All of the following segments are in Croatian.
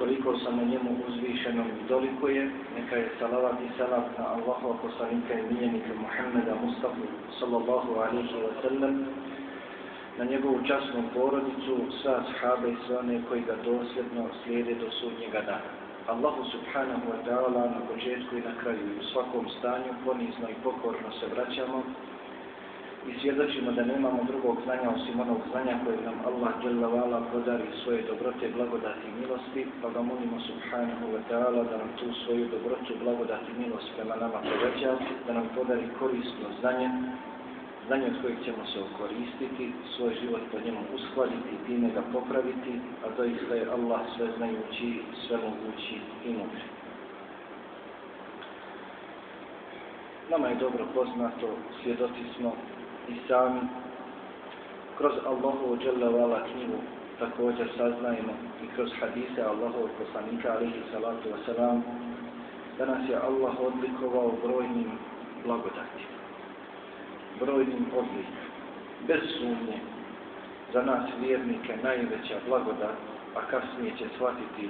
Koliko samo njemu uzvišenom dolikuje. Neka je salavat i salam na Allahu poslanika i miljenika Muhammeda Mustafa sallallahu alaihi wa sallam na njegovu časnu porodicu, sva ashaba i sve one koji ga dosljedno slijede do sudnjega dana. Allahu subhanahu wa ta'ala na početku i na kraju i u svakom stanju ponizno i pokorno se vraćamo i svjedočimo da nemamo drugog znanja osim onog znanja koje nam Allah dželavala podari svoje dobrote, blagodati i milosti, pa ga molimo subhanahu wa ta'ala da nam tu svoju dobrotu, blagodati i milost prema nama poveća, da nam podari korisno znanje, znanje od kojeg ćemo se okoristiti, svoj život po njemu uskladiti, time ga popraviti, a doista je Allah sve znajući, sve mogući i mudri. Nama je dobro poznato, svjedoci smo i sami, kroz Allahovu dželjavala knjigu također saznajemo i kroz hadise Allahovog poslanika alihi salatu wasalam, da nas je Allah odlikovao brojnim blagodatima brojnim odlikama. Bez sumnje, za nas vjernike najveća blagodat, a kasnije će shvatiti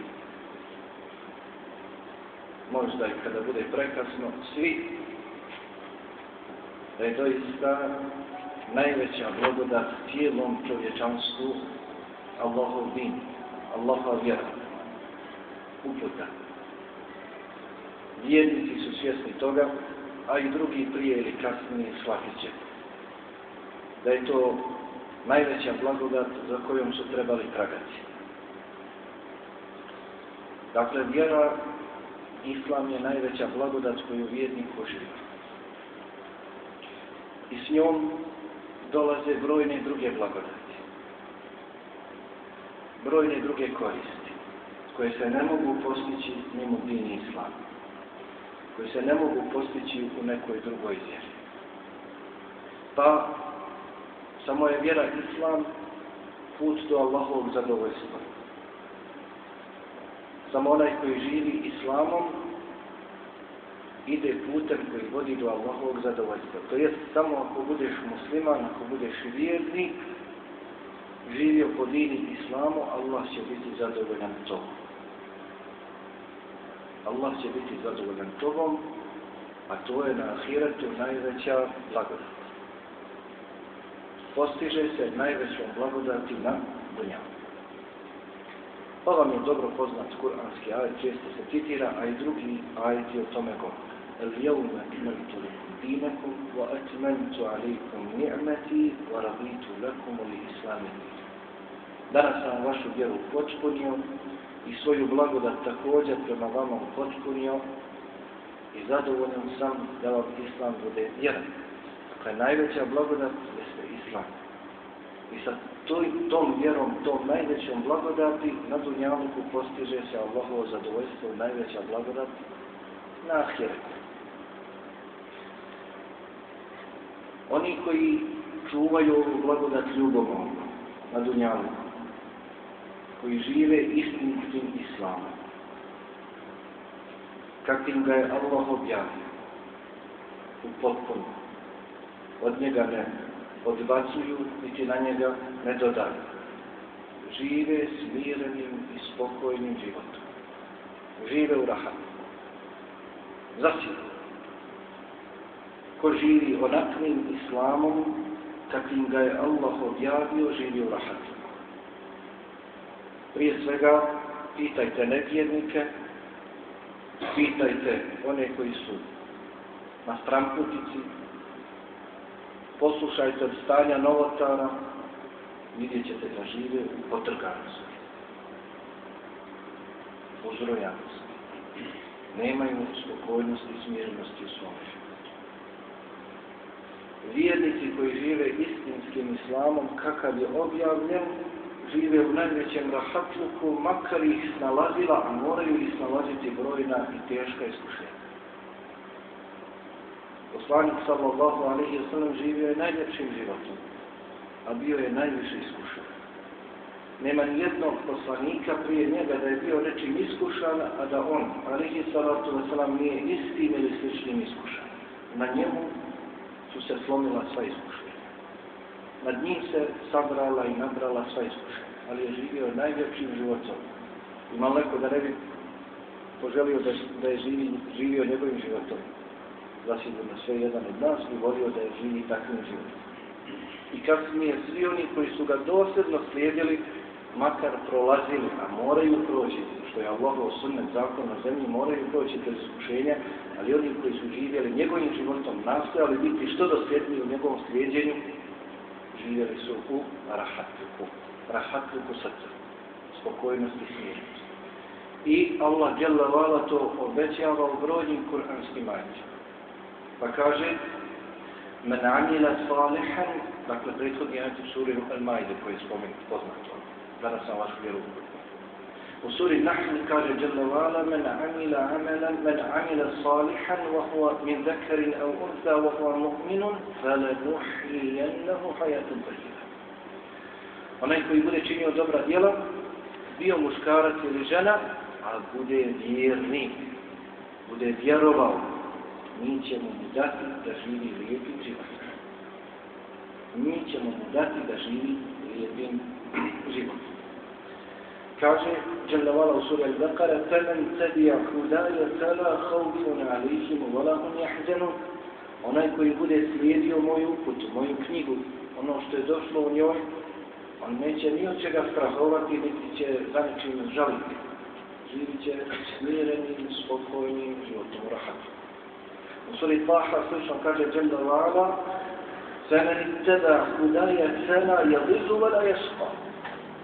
možda i kada bude prekasno, svi da je doista najveća blagodat cijelom čovječanstvu Allahov din, Allahov vjera, uputa. Vjernici su svjesni toga, a i drugi prije ili kasnije shvatit će. Da je to najveća blagodat za kojom su trebali tragati. Dakle, vjera, Islam je najveća blagodat koju vjernik uživa. I s njom dolaze brojne druge blagodati. Brojne druge koristi, koje se ne mogu postići mimo dini Islama koji se ne mogu postići u nekoj drugoj vjeri. Pa, samo je vjera Islam put do Allahovog zadovoljstva. Samo onaj koji živi Islamom ide putem koji vodi do Allahovog zadovoljstva. To jest, samo ako budeš musliman, ako budeš vjernik, živio po dini Islamu, Allah će biti zadovoljan tobom. Allah će biti zadovoljan tobom, a to je na ahiretu najveća blagodat. Postiže se najvećom blagodati na dunjavu. Pa vam je dobro poznat kuranski ajet, često se citira, a i drugi ajeti o tome govore. Dinakum, wa atmentu alikum ni'meti, wa raditu lekum li islami Danas sam vašu vjeru počpunio i svoju blagodat također prema vama upotpunio i zadovoljan sam da vam Islam bude vjeran. Dakle, najveća blagodat jeste Islam. I sa toj, tom vjerom, tom najvećom blagodati na dunjaluku postiže se Allahovo zadovoljstvo, najveća blagodat na ahiretu. Oni koji čuvaju ovu blagodat ljubomom na dunjaluku, koji žive istinskim islamom. Kakvim ga je Allah objavio u potpuno. Od njega ne odbacuju, niti na njega ne dodaju. Žive smirenim i spokojnim životom. Žive u rahatu. Zasigurno. Ko živi onakvim islamom, kakvim ga je Allah objavio, živi u rahatu. Prije svega, pitajte nevjernike, pitajte one koji su na stramputici, poslušajte od stanja novotara, vidjet ćete da žive u potrganosti, uzrojanosti. Nemaju spokojnosti i smirnosti u. Vjernici koji žive istinskim islamom, kakav je objavljen, žive u najvećem rahatluku, makar ih snalazila, a moraju ih snalaziti brojna i teška iskušenja. Poslanik sallallahu alaihi wa sallam živio je najljepšim životom, a bio je najviše iskušan. Nema ni jednog poslanika prije njega da je bio nečim iskušan, a da on, alaihi sallatu wa sallam, nije istim ili sličnim iskušan. Na njemu su se slomila sva iskušenja. Nad njim se sabrala i nabrala sva iskušenja, ali je živio najljepšim životom. Ima neko da ne bi poželio da, da je živi, živio njegovim životom zasigurno sve jedan od nas bi volio da je živi takvim životom. I kasnije svi oni koji su ga dosljedno slijedili, makar prolazili, a moraju proći, što je Allahov sunnet zakon na zemlji, moraju proći bez iskušenja, ali oni koji su živjeli njegovim životom, nastojali biti što dosljedniji u njegovom slijedjenju, živjeli su u rahatluku, rahatluku srca, spokojnosti i. I Allah to obećava u brojnim kuranskim ajicima. Pa kaže Men amila salihan, dakle prethodni ajet u suri Al-Majde koji je spomenut poznato. Danas sam vašu vjeru U suri Nahl kaže Jalla wa'ala Men amila amalan, men amila salihan wa huwa min zakarin au unsa wa huwa mu'minun falanuhiyannahu hayatun tajiba. Onaj koji bude činio dobra djela, bio muškarac ili žena, a bude vjerni, bude vjerovao, mi ćemo mu dati da živi lijepim životom. Mi ćemo mu dati da živi lijepim životom. Kaže Jalla u suri Al-Baqara فَمَنْ تَبِيَ هُدَايَ فَلَا خَوْفٌ عَلَيْهِمْ وَلَا هُمْ يَحْزَنُونَ Onaj koji bude slijedio moju uputu, moju knjigu, ono što je došlo u njoj, on neće ni od čega strahovati, niti će za nečim žaliti. Živit će smirenim, spokojnim životom, rahatom. U suri Taha slično kaže Jalla Vala فَمَنِ اتَّبَعْ هُدَيَ فَلَا يَضِلُّ وَلَا يَشْقَى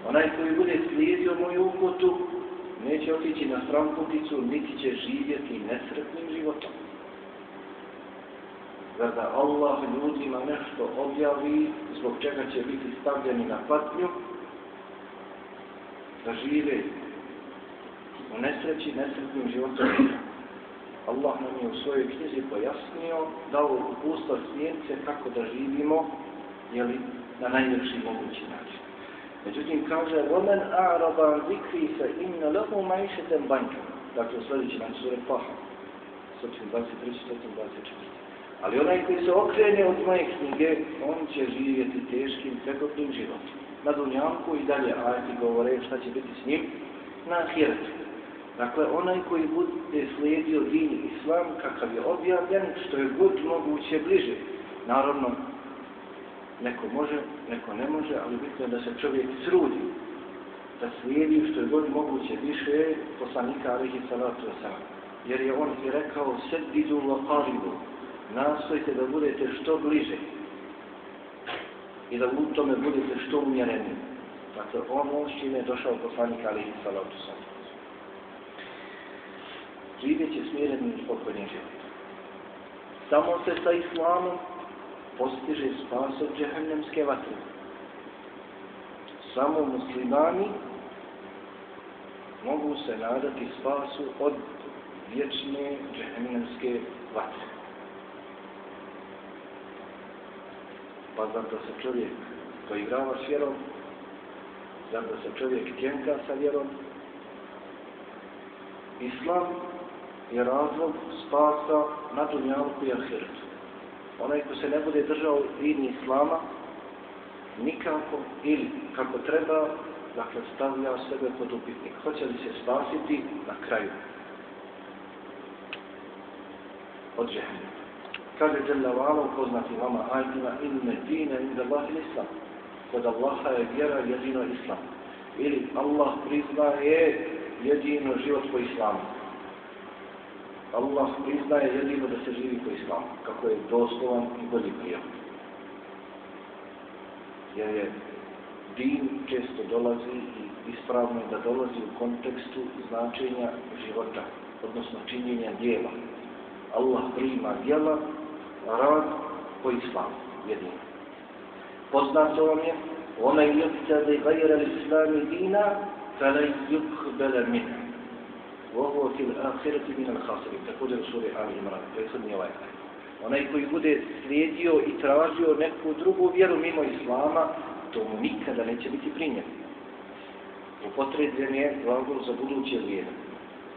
Onaj koji bude slijedio moju uputu, neće otići na stramputicu, niti će živjeti nesretnim životom. Zar da Allah ljudima nešto objavi, zbog čega će biti stavljeni na patnju, da žive u nesreći, nesretnim životom. Allah nam je u svojoj knjizi pojasnio, dao upustva smjerce kako da živimo jeli, na najljepši mogući način. Međutim, kaže, وَمَنْ أَعْرَبَ عَنْ ذِكْرِي فَإِنَّ لَهُ مَعِشَةً بَنْكًا Dakle, u sljedeći nam sure Paha, 123. 124. Ali onaj koji se okrene od moje knjige, on će živjeti teškim, tegobnim životom. Na dunjanku i dalje ajati govore šta će biti s njim na ahiretu. Dakle, onaj koji bude slijedio din islam kakav je objavljen, što je god moguće bliže. Naravno, neko može, neko ne može, ali bitno je da se čovjek srudi, da slijedi što je god moguće više poslanika alihi salatu wasalam. Jer je on i rekao, sedidu la qaribu, nastojte da budete što bliže i da u tome budete što umjereni. Dakle, ono s čime je došao poslanik alihi salatu wasalam živjet će smirenim i spokojnim životom. Samo se sa islamom postiže spas od džehennemske vatre. Samo muslimani mogu se nadati spasu od vječne džehennemske vatre. Pa zato se čovjek poigrava s vjerom, zato se čovjek tjenka sa vjerom, Islam je razlog spasa na dunjalku i ahiretu. Onaj ko se ne bude držao dini Islama, nikako ili kako treba, dakle stavlja sebe pod upitnik. Hoće li se spasiti na kraju? Od džehennem. Kaže Jalla Vala u poznati vama ajdima inne dine inda Allah Islam. Kod Allaha je vjera jedino Islam. Ili Allah priznaje jedino život po Islamu. Allah priznaje jedino da se živi po islamu, kako je doslovan i bolji prijam. Jer je din često dolazi i ispravno da dolazi u kontekstu značenja života, odnosno činjenja dijela. Allah prima dijela, rad po islamu, jedino. Poznato vam je, onaj je gajera islami dina, fele yubhbele mina. وهو في الآخرة من الخاسرين također u suri Ali Imran, prethodni ovaj Onaj koji bude slijedio i tražio neku drugu vjeru mimo Islama, to mu nikada neće biti primjer. Upotrebljen je glagol za buduće vrijeme.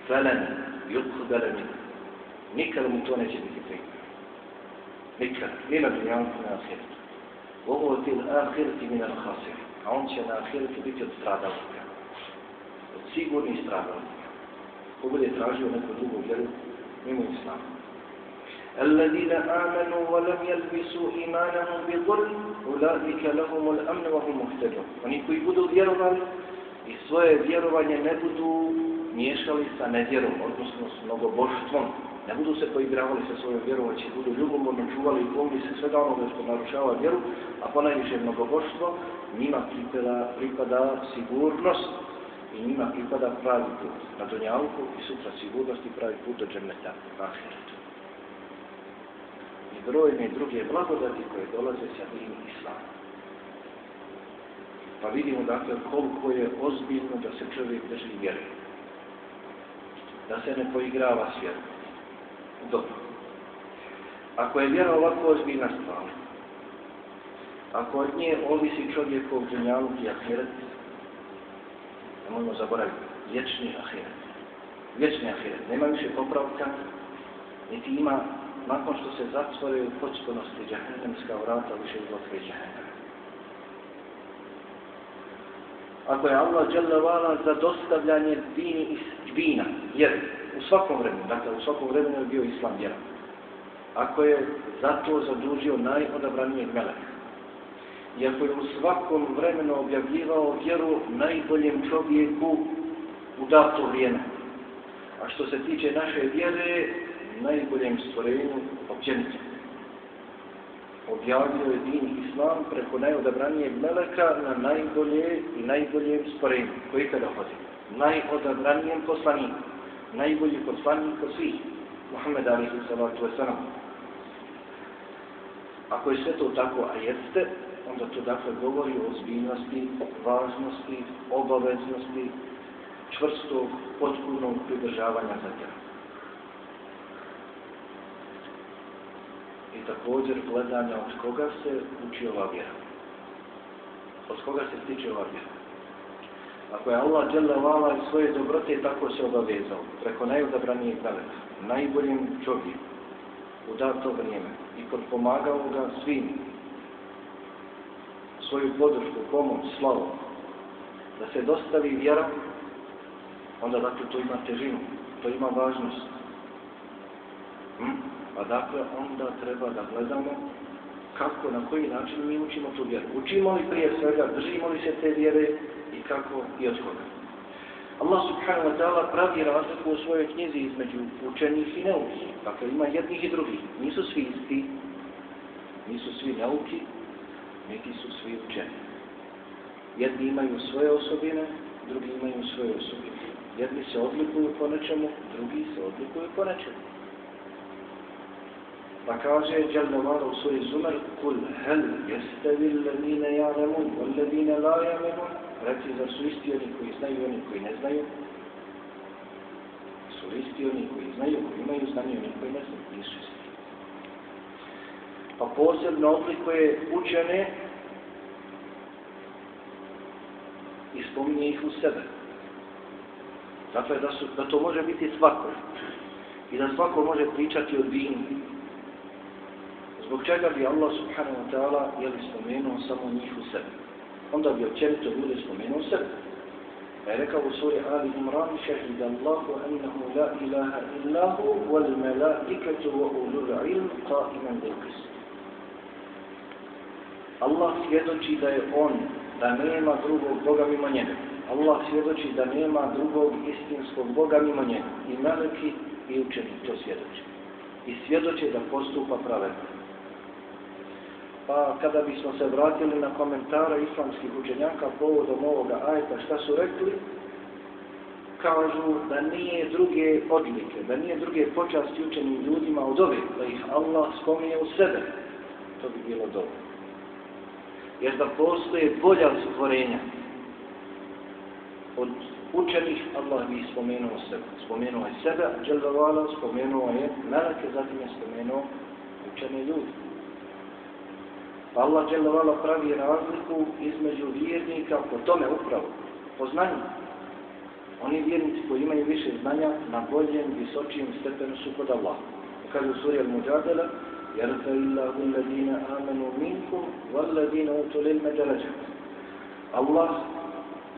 Felen, yuqbala min. Nikada mu to neće biti primjer. Nikada. Nima dunjanku na ahiretu. Ovo je til ahireti min al khasir. A on će na ahiretu biti od stradalnika. Od sigurnih stradalnika. Ko bude tražio neku drugu vjeru mimo Islama. الذين آمنوا ولم يلبسوا إيمانهم بظلم أولئك لهم الأمن وهم مهتدون Oni koji budu vjerovali i svoje vjerovanje ne budu miješali sa nevjerom, odnosno s mnogoboštvom, ne budu se poigravali sa svojom vjerom, već budu ljubomorno čuvali i pomili se svega onoga što narušava vjeru, a ponajviše mnogoboštvo, njima pripada, pripada sigurnost i njima pripada pravi put na Dunjalku i sutra sigurnost i pravi put do džemeta, ahiretu i brojne druge blagodati koje dolaze sa njim islamom. Pa vidimo dakle koliko je ozbiljno da se čovjek drži vjere. Da se ne poigrava s vjerom. Dobro. Ako je vjera ovako ozbiljna stvar, ako od nje ovisi čovjekov dunjaluk i ahiret, nemojmo zaboraviti, vječni ahiret. Vječni ahiret. Nema više popravka, niti ima nakon što se zatvore u potpunosti džahennemska vrata više izlaske džahennem. Ako je Allah dželevala za dostavljanje dini iz dina, jer u svakom vremenu, dakle u svakom vremenu je bio islam vjera. Ako je zato zadužio najodabranijeg meleka, i ako je u svakom vremenu objavljivao vjeru najboljem čovjeku u dato vrijeme. A što se tiče naše vjere, najboljem stvorenju općenito. Objavio je din Islam preko najodabranijeg meleka na najbolje i najboljem stvorenju koji kada hodi. Najodabranijem poslaniku. Najbolji poslanik od svih. Muhammed wasalam. Ako je sve to tako, a jeste, onda to dakle govori o ozbiljnosti, važnosti, obaveznosti, čvrstog, potpunog pridržavanja za tjera. i također gledanja od koga se uči ova vjera. Od koga se stiče ova vjera. Ako je Allah dželle vala i svoje dobrote tako se obavezao, preko najodabranijeg daleka, najboljim čovjeku, u dato vrijeme i pomagao ga svim, svoju podršku, pomoć, slavu, da se dostavi vjera, onda dakle to ima težinu, to ima važnost. Hm? Pa dakle, onda treba da gledamo kako, na koji način mi učimo tu vjeru. Učimo li prije svega, držimo li se te vjere i kako i od koga. Allah subhanahu wa ta'ala pravi razliku u svojoj knjizi između učenih i neuki. Dakle, ima jednih i drugih. Nisu svi isti, nisu svi neuki, neki su svi učeni. Jedni imaju svoje osobine, drugi imaju svoje osobine. Jedni se odlikuju po nečemu, drugi se odlikuju po nečemu. Pa kaže Đalmavara u svoj zumer Kul hel jestevi ladine ja'lemun wal ladine la ja'lemun Reci, zar su isti oni koji znaju i oni koji ne znaju? Su isti oni koji znaju, koji imaju znanje oni koji ne znaju? Nisu isti. Pa posebno odlikuje učene i spominje ih u sebe. Dakle, da, su, da to može biti svako. I da svako može pričati o dinu, Zbog čega bi Allah subhanahu wa ta'ala jeli spomenuo samo njih u sebi? Onda bi općenito ljude spomenuo sebe. Pa je rekao u suri Ali Imran šehida Allahu annahu la ilaha illahu wal malaikatu wa ulul ilm qa'iman bil qist. Allah svjedoči da je on, da nema drugog Boga mimo njega. Allah svjedoči da nema drugog istinskog Boga mimo njega. I meleki i učeni to svjedoči. I svjedoče da postupa pravedno. Pa kada bismo se vratili na komentare islamskih učenjaka povodom ovoga ajeta šta su rekli, kažu da nije druge odlike, da nije druge počasti učenim ljudima od ove, da ih Allah spominje u sebe. To bi bilo dobro. Jer da postoje bolja stvorenja od učenih, Allah bi spomenuo sebe. Spomenuo je sebe, Đeldavala, spomenuo je meleke, zatim je spomenuo učene ljudi. Pa Allah Đeldavala pravi razliku između vjernika po tome upravo, po znanju. Oni vjernici koji imaju više znanja na boljem, visočijem stepenu su kod Allah. Kaže u suri Al-Mujadala, يَرْفَ إِلَّهُ الَّذِينَ آمَنُوا مِنْكُمْ وَالَّذِينَ أُوتُوا الْعِلْمَ دَرَجَاتٍ Allah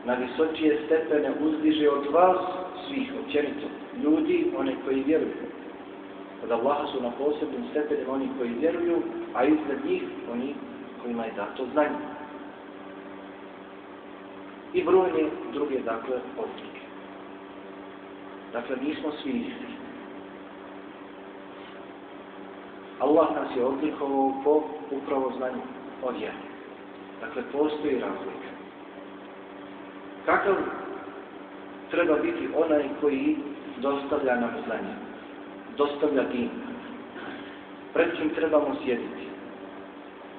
na visočije stepene uzdiže od vas svih, općenito, ljudi, one koji vjeruju. Od Allaha su na posebnim stepenima oni koji vjeruju, a iznad njih oni kojima je dato znanje. I brojne druge, dakle, odlike. Dakle, nismo svi isti. Allah nas je odlikovao po upravo znanju od jednog. Dakle, postoji razlika. Kakav treba biti onaj koji dostavlja nam znanje, dostavlja din? Pred kim trebamo sjediti?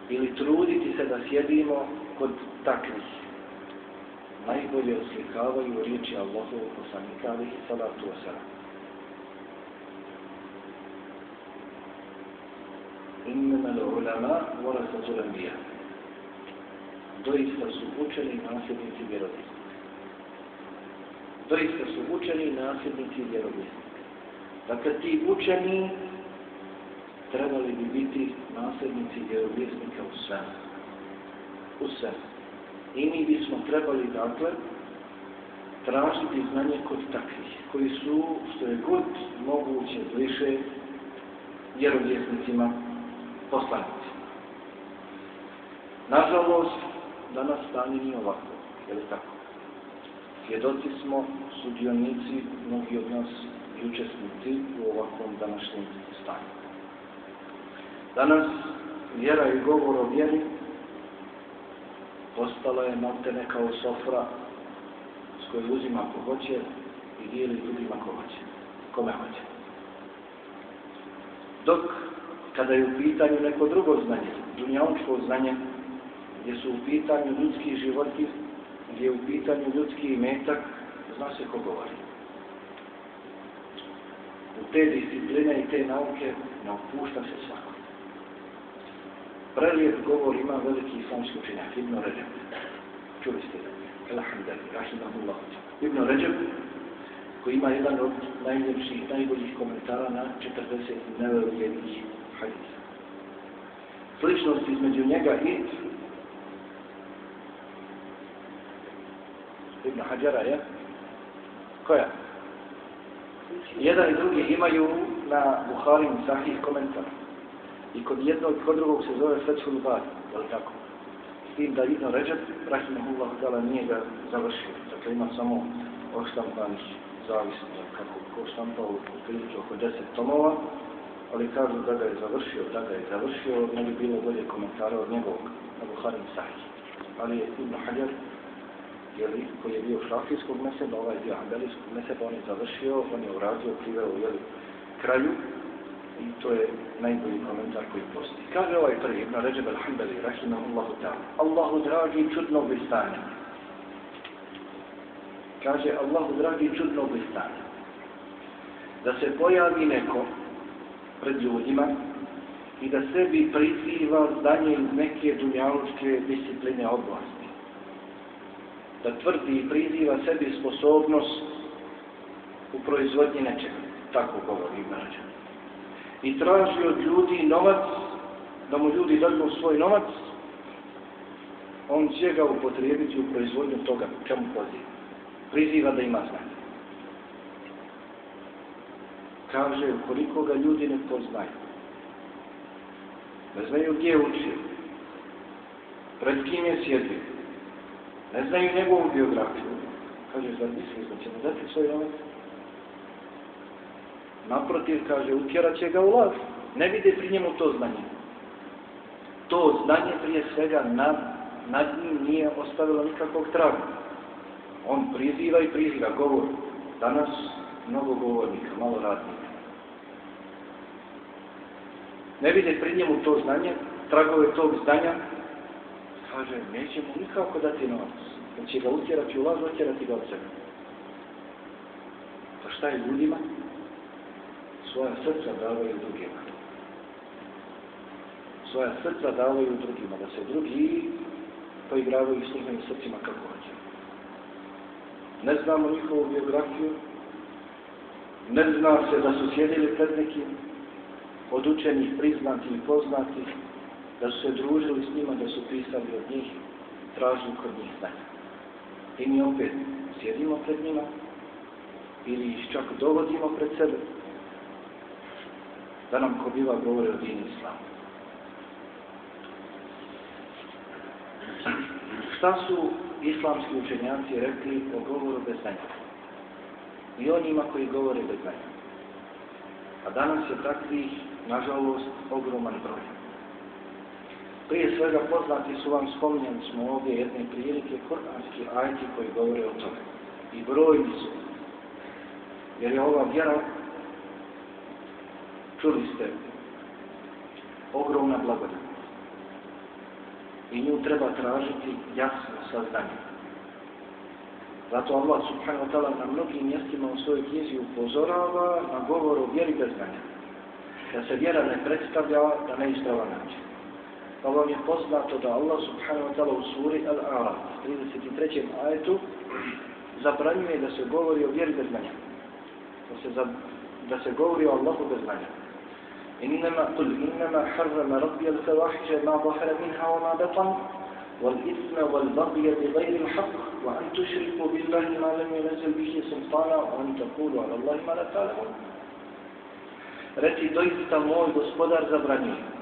Ili truditi se da sjedimo kod takvih? Najbolje oslikavaju riječi Allahovog poslanika, ali i salatu wasalam. Innama l'ulama warasatul anbiya. Doista su učeni nasljednici vjerovjesnika. Doista su učeni nasljednici vjerovjesnika. Dakle, ti učeni trebali bi biti nasljednici vjerovjesnika u svemu. U svemu. I mi bismo trebali, dakle, tražiti znanje kod takvih, koji su, što je god moguće, bliže vjerovjesnicima poslanici. Nažalost, danas stanje nije ovako, je li tako? Svjedoci smo, sudionici, mnogi od nas i učesnici u ovakvom današnjem stanju. Danas vjera i govor o vjeri postala je maltene kao sofra s kojoj uzima ko hoće i dijeli drugima ko hoće, kome hoće. Dok kada je u pitanju neko drugo znanje, dunjaučko znanje, gdje su u pitanju ljudski životi, gdje je u pitanju ljudski imetak, zna se ko govori. U te discipline i te nauke ne opušta se svako. Prelijep govor ima veliki islamski učenjak, Ibn Ređeb. Čuli ste da? Alhamdulillah. Ibn Ređeb, koji ima jedan od najljepših, najboljih komentara na 40 nevelijenih Sličnost između njega i Ibn Hajara je? Koja? Jedan i drugi imaju na Buharim sahih komentar. I kod jednog i kod drugog se zove Fethul Bari, je li tako? S tim da Ibn Ređeb, Rahimahullah Dala, nije ga završio. Dakle, ima samo oštampanih zavisno, kako ko štampao u priliču oko deset tomova, ali kažu da ga je završio, da ga je završio, ne bi bilo bolje komentara od njegovog na Buharim sahih. Ali Ibn Hajar jeli, koji je bio šafijskog meseba, ovaj dio ambelijskog meseba, on je završio, on je uradio, priveo jeli, kraju i to je najbolji komentar koji postoji. Kaže ovaj prvi, Ibn Ređeb al-Hambeli, rahimahullahu ta'ala, Allahu dragi čudno blistanje. Kaže, Allahu dragi čudno blistanje. Da se pojavi neko pred ljudima i da sebi priziva zdanje iz neke dunjalučke discipline oblasti da tvrdi i priziva sebi sposobnost u proizvodnji nečega. Tako govori Ibn I traži od ljudi novac, da mu ljudi daju svoj novac, on će ga upotrijebiti u proizvodnju toga, čemu poziva. Priziva da ima znanje. Kaže, koliko ga ljudi ne poznaju. Ne znaju gdje je učio. Pred kim je sjedio ne znaju njegovu biografiju. Kaže, zar misliš da mu dati svoj novac? Naprotiv, kaže, utjerat će ga u. Ne vide pri njemu to znanje. To znanje prije svega nad, nad njim nije ostavilo nikakvog traga. On priziva i priziva govor. Danas mnogo govornika, malo radnika. Ne vide pri njemu to znanje, tragove tog znanja, kaže, nećemo nikako dati novac. On će ga utjerati u laž, utjerati ga od sebe. Pa šta je ljudima? Svoja srca davaju drugima. Svoja srca davaju drugima, da se drugi poigravaju s njihovim srcima kako hoće. Ne znamo njihovu biografiju, ne zna se da su sjedili pred nekim od učenih, priznatih i poznatih, da su se družili s njima, da su pisali od njih, tražili kod njih znanja. I mi opet sjedimo pred njima ili ih čak dovodimo pred sebe da nam ko biva govore o dini islamu. Šta su islamski učenjaci rekli o govoru bez znanja? I onima koji govore bez znanja. A danas je takvih, nažalost, ogroman broj. Prije svega poznati su vam, spominjali smo ovdje jedne prilike, koranski ajti koji govore o tome. I brojni su. Jer je ova vjera, čuli ste, ogromna blagodat. I nju treba tražiti jasno saznanje. Zato Allah subhanahu wa ta'ala na mnogim mjestima u svojoj knjizi upozorava na govor o vjeri bez znanja. Da se vjera ne predstavlja na neispravan način. Pa vam je poznato da Allah subhanahu wa ta'ala u suri Al-A'raf 33. ajetu zabranjuje da se govori o vjeri bez znanja. Da se, za, da se govori o Allahu bez znanja. إنما قل إنما حرم ربي الفواحش ما ظهر منها وما بطن والإثم والبغي بغير الحق وأن تشركوا بالله ما لم ينزل به سلطانا وأن تقولوا على الله ما لا تعلمون Reci, doista moj gospodar zabranjuje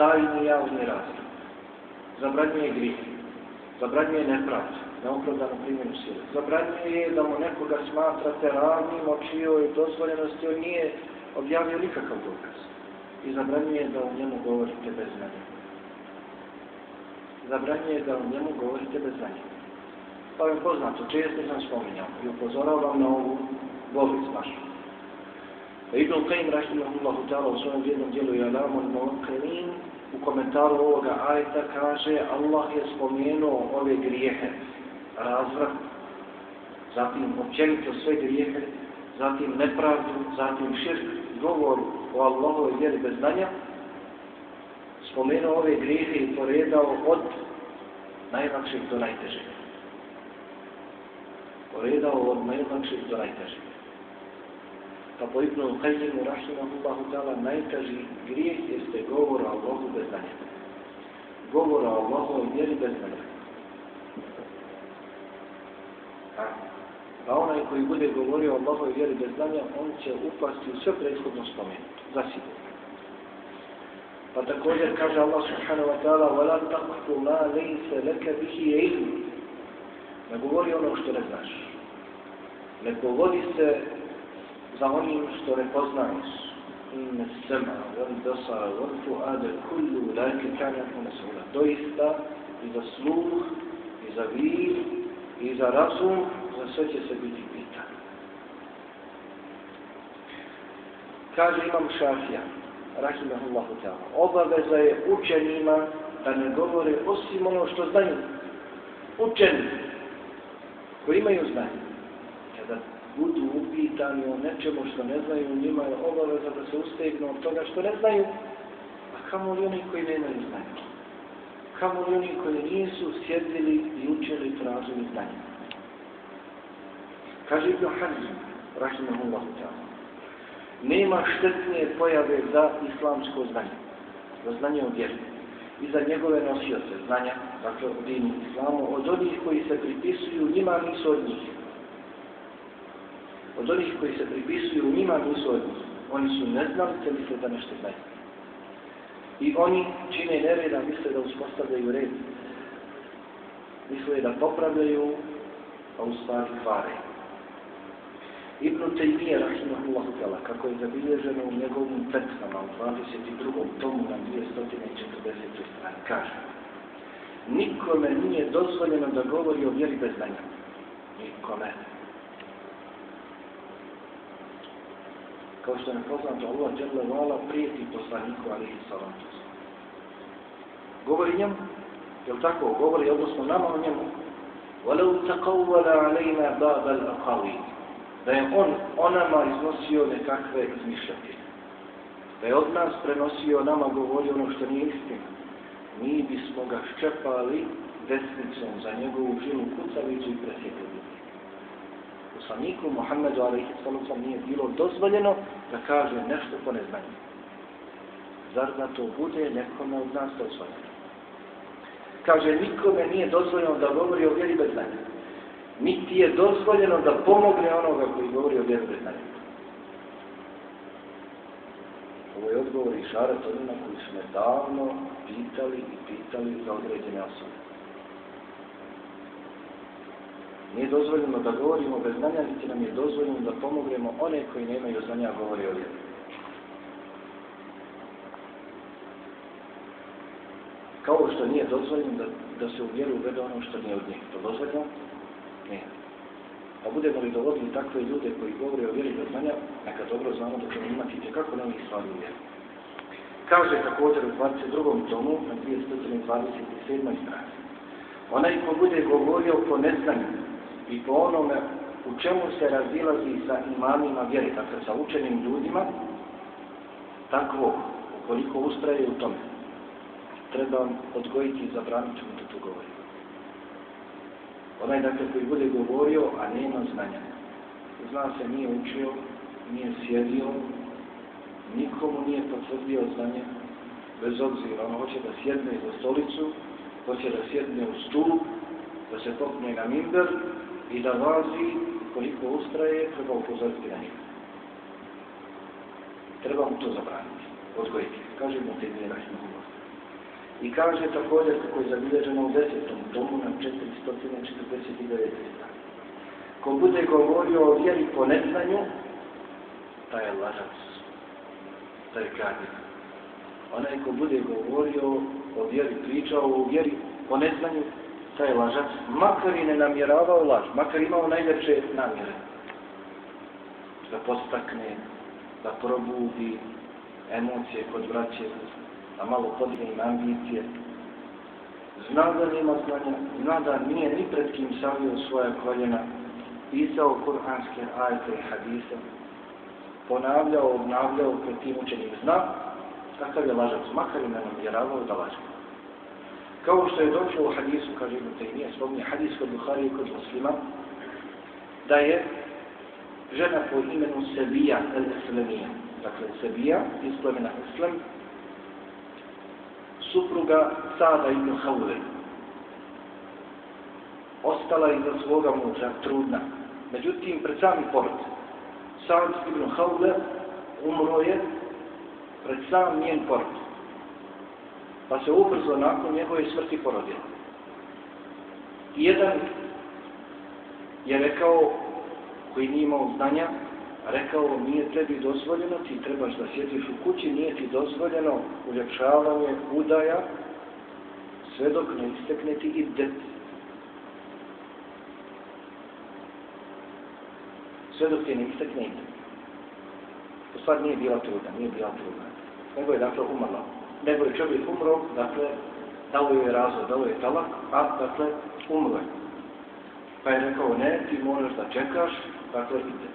tajni javni razlog. Zabranjuje grih, zabranjuje nepravdu, neopravdanu primjenu sile. Zabranjuje da mu nekoga smatrate ravnim o čijoj dozvoljenosti on nije objavio nikakav dokaz. I zabranjuje da u njemu govorite bez znanja. Zabranjuje da u njemu govorite bez znanja. Pa je poznato, često sam spominjao i upozoravam na ovu bolest Ibn Qayyim rahimahullahu ta'ala u svojom jednom dijelu je Alamul Muqinin u komentaru ovoga ajta kaže Allah je spomenuo ove grijehe, razvrat, zatim općenito sve grijehe, zatim nepravdu, zatim širk, govor o Allahove vjeri bez znanja, spomenuo ove grijehe i poredao od najlakšeg do najtežeg. Poredao od najlakšeg do najtežeg. Pa po Ibnu Qajimu rahimahullahu ta'ala najteži grijeh jeste govor o Allahu bez znanja. Govor o Allahu vjeri bez znanja. A, pa onaj koji bude govorio o Allahove vjeri bez znanja, on će upasti u sve prethodno spomenuto. Zasigurno. Pa također kaže Allah subhanahu wa ta'ala وَلَا تَقْفُ مَا لَيْسَ لَكَ بِهِ عِلْمُ Ne govori ono što ne znaš. Ne povodi se za onim što ne poznaješ. Inne sema, on dosa, on fuade, kullu, lajke kanja funesula. Doista i za sluh, i za vir, i za razum, za sve će se biti pitan. Kaže imam šafija, rahimahullahu ta'ala, obaveza je učenima da ne govore osim ono što znaju. Učeni koji imaju znanje. Kada budu upitani o nečemu što ne znaju, njima je obaveza da se ustegnu od toga što ne znaju, a kamo li oni koji nemaju znanje? Kamo li oni koji nisu sjedili i učili tražili znanje? Kaže Ibn Hazm, rahimahullahu ta'ala, nema štetnije pojave za islamsko znanje, za znanje o vjeru i za njegove nosioce znanja, dakle o dini islamu, od onih koji se pripisuju, njima nisu od njih. Od onih koji se pripisuju, njima njih. Oni su neznalice, misle da nešto znaju. I oni čine nereda, misle da uspostavljaju red. Misle da popravljaju, a u stvari kvare. Ibn Taymiye, rahimahullahu ta'ala, kako je zabilježeno u njegovim fetvama u 22. tomu na 240. strani, kaže Nikome nije dozvoljeno da govori o vjeri bez znanja. Nikome. Kao što je poznato Allah dželle vala prijeti poslaniku alihi salatu. Govori njemu, je li tako? Govori odnosno nama o njemu. وَلَوْ تَقَوَّلَ عَلَيْنَا بَابَ الْأَقَوِي da je on onama iznosio nekakve izmišljatine. Da je od nas prenosio, nama govori ono što nije istina. Mi bismo ga ščepali desnicom za njegovu žilu kucavicu i presjetili. Poslaniku Muhammedu a.s. nije bilo dozvoljeno da kaže nešto po neznanju. Zar da to bude nekome od nas dozvoljeno? Kaže, nikome nije dozvoljeno da govori o vjeri bez znanja. Niti je dozvoljeno da pomogne onoga koji govori o vjeri bez znanja. Ovo je odgovor i šaret onima koji su me davno pitali i pitali za određene osobe. Nije dozvoljeno da govorimo bez znanja, niti nam je dozvoljeno da pomognemo one koji nemaju znanja govori o vjeri. Kao što nije dozvoljeno da, da se u vjeru uvede ono što nije od njih. To dozvoljeno? Nije. A budemo li dovodili takve ljude koji govore o vjeri bez znanja, neka dobro znamo da ćemo imati kako novih stvari u vjeru. Kaže također u 22. tomu na 227. strani. Onaj ko bude govorio po neznanju i po onome u čemu se razilazi sa imamima vjeri, dakle sa učenim ljudima, takvo, ukoliko ustraje u tome, treba odgojiti i zabraniti mu da to govori. Onaj dakle koji bude govorio, a nema znanja. Zna se, nije učio, nije sjedio, nikomu nije potvrdio znanje, bez obzira, on hoće da sjedne za stolicu, hoće da sjedne u stup, da se popne na mimber i da vazi, koliko ustraje, treba upozoriti na njega. Treba mu to zabraniti, odgojiti. Kaže mu te rahimahullah. I kaže također kako je zabilježeno u desetom tomu na 449. strani. Ko bude govorio o vjeri po neznanju, taj je lažac, taj je kradnik. Onaj ko bude govorio o vjeri, pričao o vjeri po neznanju, taj je makar i ne namjeravao laž, makar imao najljepše namjere. Da postakne, da probudi emocije kod braće, a malo podigne im ambicije. Zna da nema znanja, zna da nije ni pred kim savio svoja koljena, pisao kuranske ajte i hadise, ponavljao, obnavljao pred tim učenim. Zna kakav je lažac, makar i ne namjeravao da laže. Kao što je došlo u hadisu, kaže Ibn Taymiye, spomni hadis kod Buhari i kod muslima, da je žena po imenu Sebija, el-Islamija, dakle Sebija, iz plemena Islam, supruga Sada ibn Haule. Ostala iza svoga muža, trudna. Međutim, pred sami porod, Sad ibn Haule umro je pred sam njen porod. Pa se ubrzo nakon njegove smrti porodila. Jedan je rekao, koji nije imao znanja, rekao nije tebi dozvoljeno, ti trebaš da sjetiš u kući, nije ti dozvoljeno uljepšavanje, udaja, sve dok ne istekne ti i det. Sve dok ti ne istekne i To stvar nije bila trudna, nije bila trudna. Nego je dakle umrla. Nego je čovjek umro, dakle, dao je razvoj, dao je talak, a dakle, umro je. Pa je rekao, ne, ti moraš da čekaš, dakle, ide.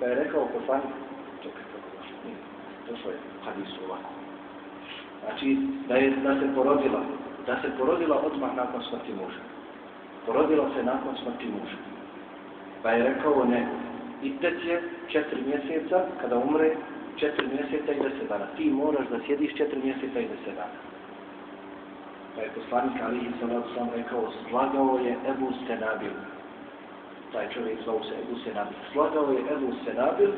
Pa je rekao poslanik, čekaj kako došlo, nije, došlo je hadisu ovako. Znači, da, je, da se porodila, da se porodila odmah nakon smrti muža. Porodila se nakon smrti muža. Pa je rekao ne, idec je četiri mjeseca, kada umre, četiri mjeseca i deset dana. Ti moraš da sjediš četiri mjeseca i deset dana. Pa je poslanik Ali i sam rekao, slagao je Ebu Senabil, taj čovjek zvao se Ebu Senabil. Slagao je Ebu Senabil,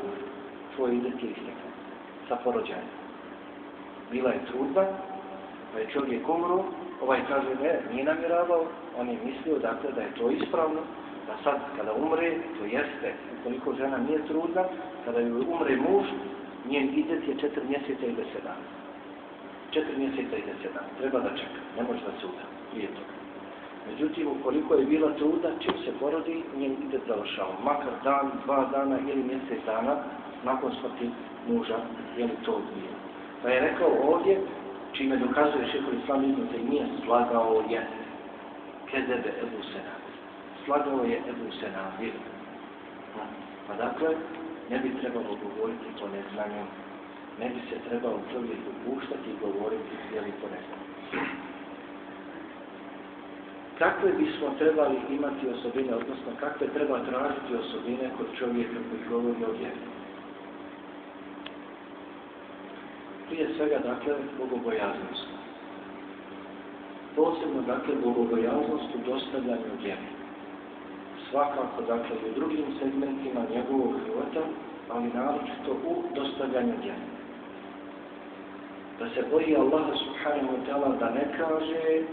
tvoj idet je istekao, sa porođajem. Bila je trudna, pa je čovjek umro, ovaj kaže ne, nije namjeravao, on je mislio dakle da je to ispravno, da sad kada umre, to jeste, ukoliko žena nije trudna, kada joj umre muž, njen idet je četiri mjeseca i deset dana. Četiri mjeseca i deset dana. Treba da čeka, ne može da se uda prije toga. Međutim, ukoliko je bila trudna, čim se porodi, njen ide završao. Makar dan, dva dana ili mjesec dana, nakon smrti muža, je li to bilo. Pa je rekao ovdje, čime dokazuje šeho islam iznuta nije slagao je kezebe Ebu Senad. Slagao je Ebu Senad. Pa dakle, ne bi trebalo govoriti po neznanju, ne bi se trebalo čovjek upuštati i govoriti jeli po neznanju. Kakve bismo trebali imati osobine, odnosno kakve treba tražiti osobine kod čovjeka koji govori o vjeri? Prije svega, dakle, bogobojaznost. Posebno, dakle, bogobojaznost u dostavljanju vjeri. Svakako, dakle, i u drugim segmentima njegovog života, ali naročito u dostavljanju vjeri. Da se boji Allaha subhanahu wa ta'ala da ne kaže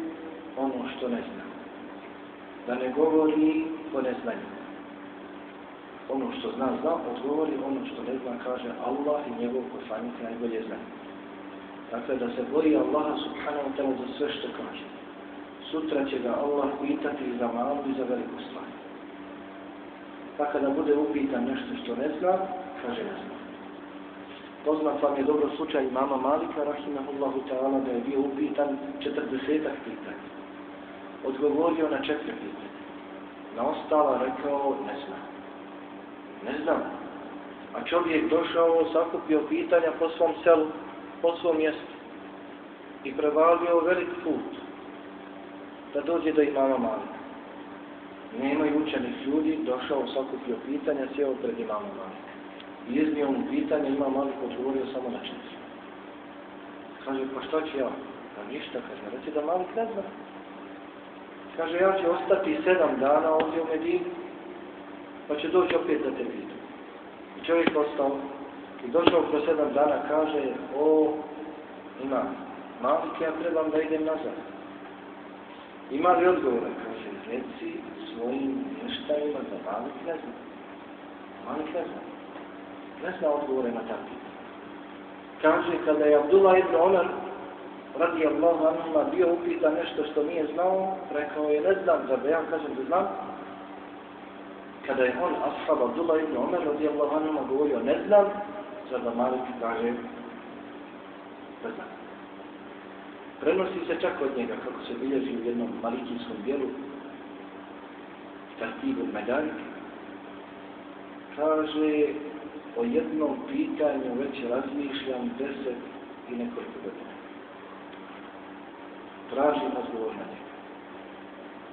ono što ne zna. Da ne govori po neznanju. Ono što zna, zna, odgovori, ono što ne zna, kaže Allah i njegov poslanik najbolje znaju. Dakle, da se boji Allaha subhanahu wa ta'ala za sve što kaže. Sutra će ga Allah pitati za malu i za veliku stvar. Pa kada bude upitan nešto što ne zna, kaže ne zna. Poznat vam je dobro slučaj mama Malika, rahimahullahu ta'ala, da je bio upitan četrdesetak pitanja. Odgovorio na četiri pitanja. Na ostala rekao ne zna. Ne znam. A čovjek došao, sakupio pitanja po svom selu, po svom mjestu i prevalio velik put da dođe do imama Malika. Nemaju učenih ljudi, došao, sakupio pitanja, sjeo pred imamom Malika. I iznio mu pitanje, ima Malik odgovorio samo na četiri. Kaže, pa šta ću ja? Pa ništa, kaže, reći da Malik ne zna. Kaže, ja ću ostati sedam dana ovdje u Medini, pa će doći opet da te pitu. I čovjek ostao i došao kroz sedam dana, kaže, o, ima, Malik, ja trebam da idem nazad. Ima li odgovora? Kaže, reci svojim mještajima da Malik ne zna. Malik ne zna. Odgovore na ta Kaže, kada je Abdullah ibn Omer radi Allah anuma bio upita nešto što nije znao, rekao je, ne znam, da da ja kažem da znam. Kada je on, ashab Abdullah ibn Omer radi Allah anuma govorio, ne znam, za da Malik kaže, ne znam. Prenosi se čak od njega, kako se bilježi u jednom malikijskom dijelu, Tartibu Medalik, kaže, o jednom pitanju već razmišljam deset i nekoliko godina. Tražim odgovor na njega.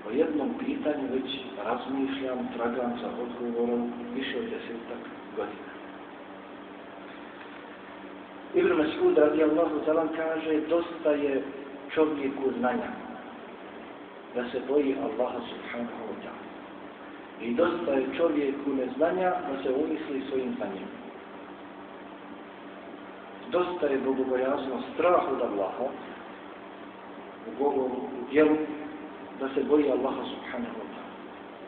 O jednom pitanju već razmišljam, tragam za odgovorom više od desetak godina. Ibn Mas'ud radijallahu talan kaže dosta je čovjeku znanja da se boji Allaha subhanahu wa ta'ala. I dosta je čovjeku neznanja da se umisli svojim znanjem. Dosta je bogobojazno strah od Allaha u govoru, u djelu, da se boji Allaha subhanahu wa ta'ala.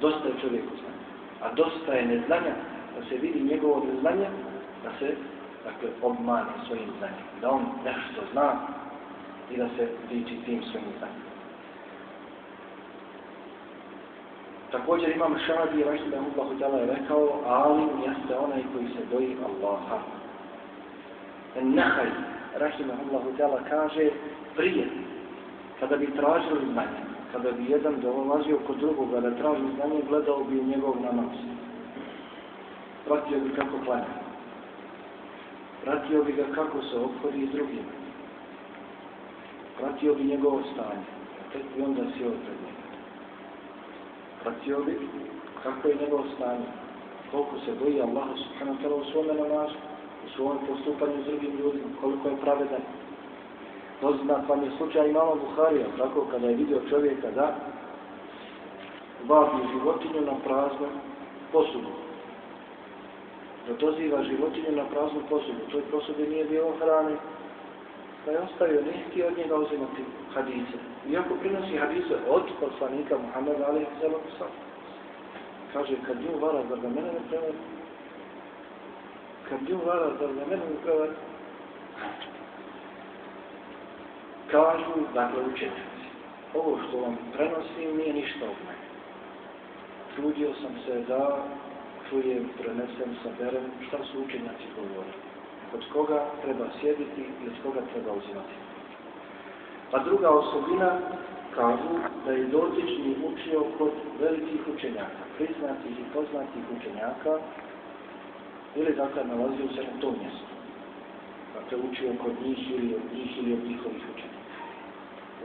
Dosta je čovjeku znanja. A dosta je neznanja da se vidi njegovo neznanje, da se dakle, obmane svojim znanjem. Da on nešto zna i da se diči tim svojim znanjem. Također imam Šadi, rahimahullahu ta'ala je rekao, alim jeste onaj koji se boji Allaha. Nehaj, rahimahullahu ta'ala kaže, prije, kada bi tražili znanje, kada bi jedan dolazio kod drugoga da traži znanje, gledao bi njegov namaz. Pratio bi kako klanja. Pratio bi ga kako se obhodi s drugim. Pratio bi njegovo stanje. Tek bi onda sjeo pred njega pratio bi kako je njegov stanje, koliko se boji Allah subhanahu ta'ala u svome namazu, u svom postupanju s drugim ljudima, koliko je pravedan. Poznat vam je slučaj imama Buharija, tako kada je vidio čovjeka da bavi životinju na praznu posudu. Da doziva životinju na praznu posudu. Toj posudi nije bilo hrane, pa je ostavio, nije od njega uzimati hadise. Iako prinosi hadise od poslanika Muhammeda sallam sam. Kaže, kad nju vara, da ga mene ne prevari? Kad nju vara, da ga mene ne prevari? Kažu, dakle, učenjaci, ovo što vam prenosim nije ništa od mene. Trudio sam se da čujem, prenesem, saberem, šta su učenjaci govorili kod koga treba sjediti i od koga treba uzimati. Pa druga osobina kažu da je dotični učio kod velikih učenjaka, priznatih i poznatih učenjaka, ili dakle nalazio se na tom mjestu. Dakle, učio kod njih ili od njih ili od njihovih učenjaka.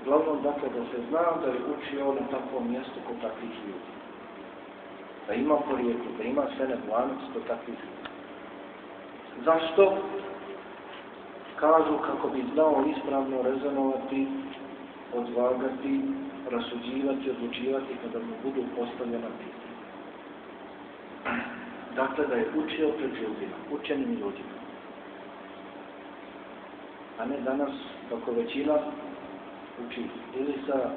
Uglavnom, dakle, da se zna da je učio na takvom mjestu kod takvih ljudi. Da ima porijeklo, da ima sve neblanac kod takvih. Zašto? Kažu kako bi znao ispravno rezonovati, odvagati, rasuđivati, odlučivati kada mu budu postavljena pitanja. Dakle, da je učio pred ljudima, učenim ljudima. A ne danas, kako većina uči ili sa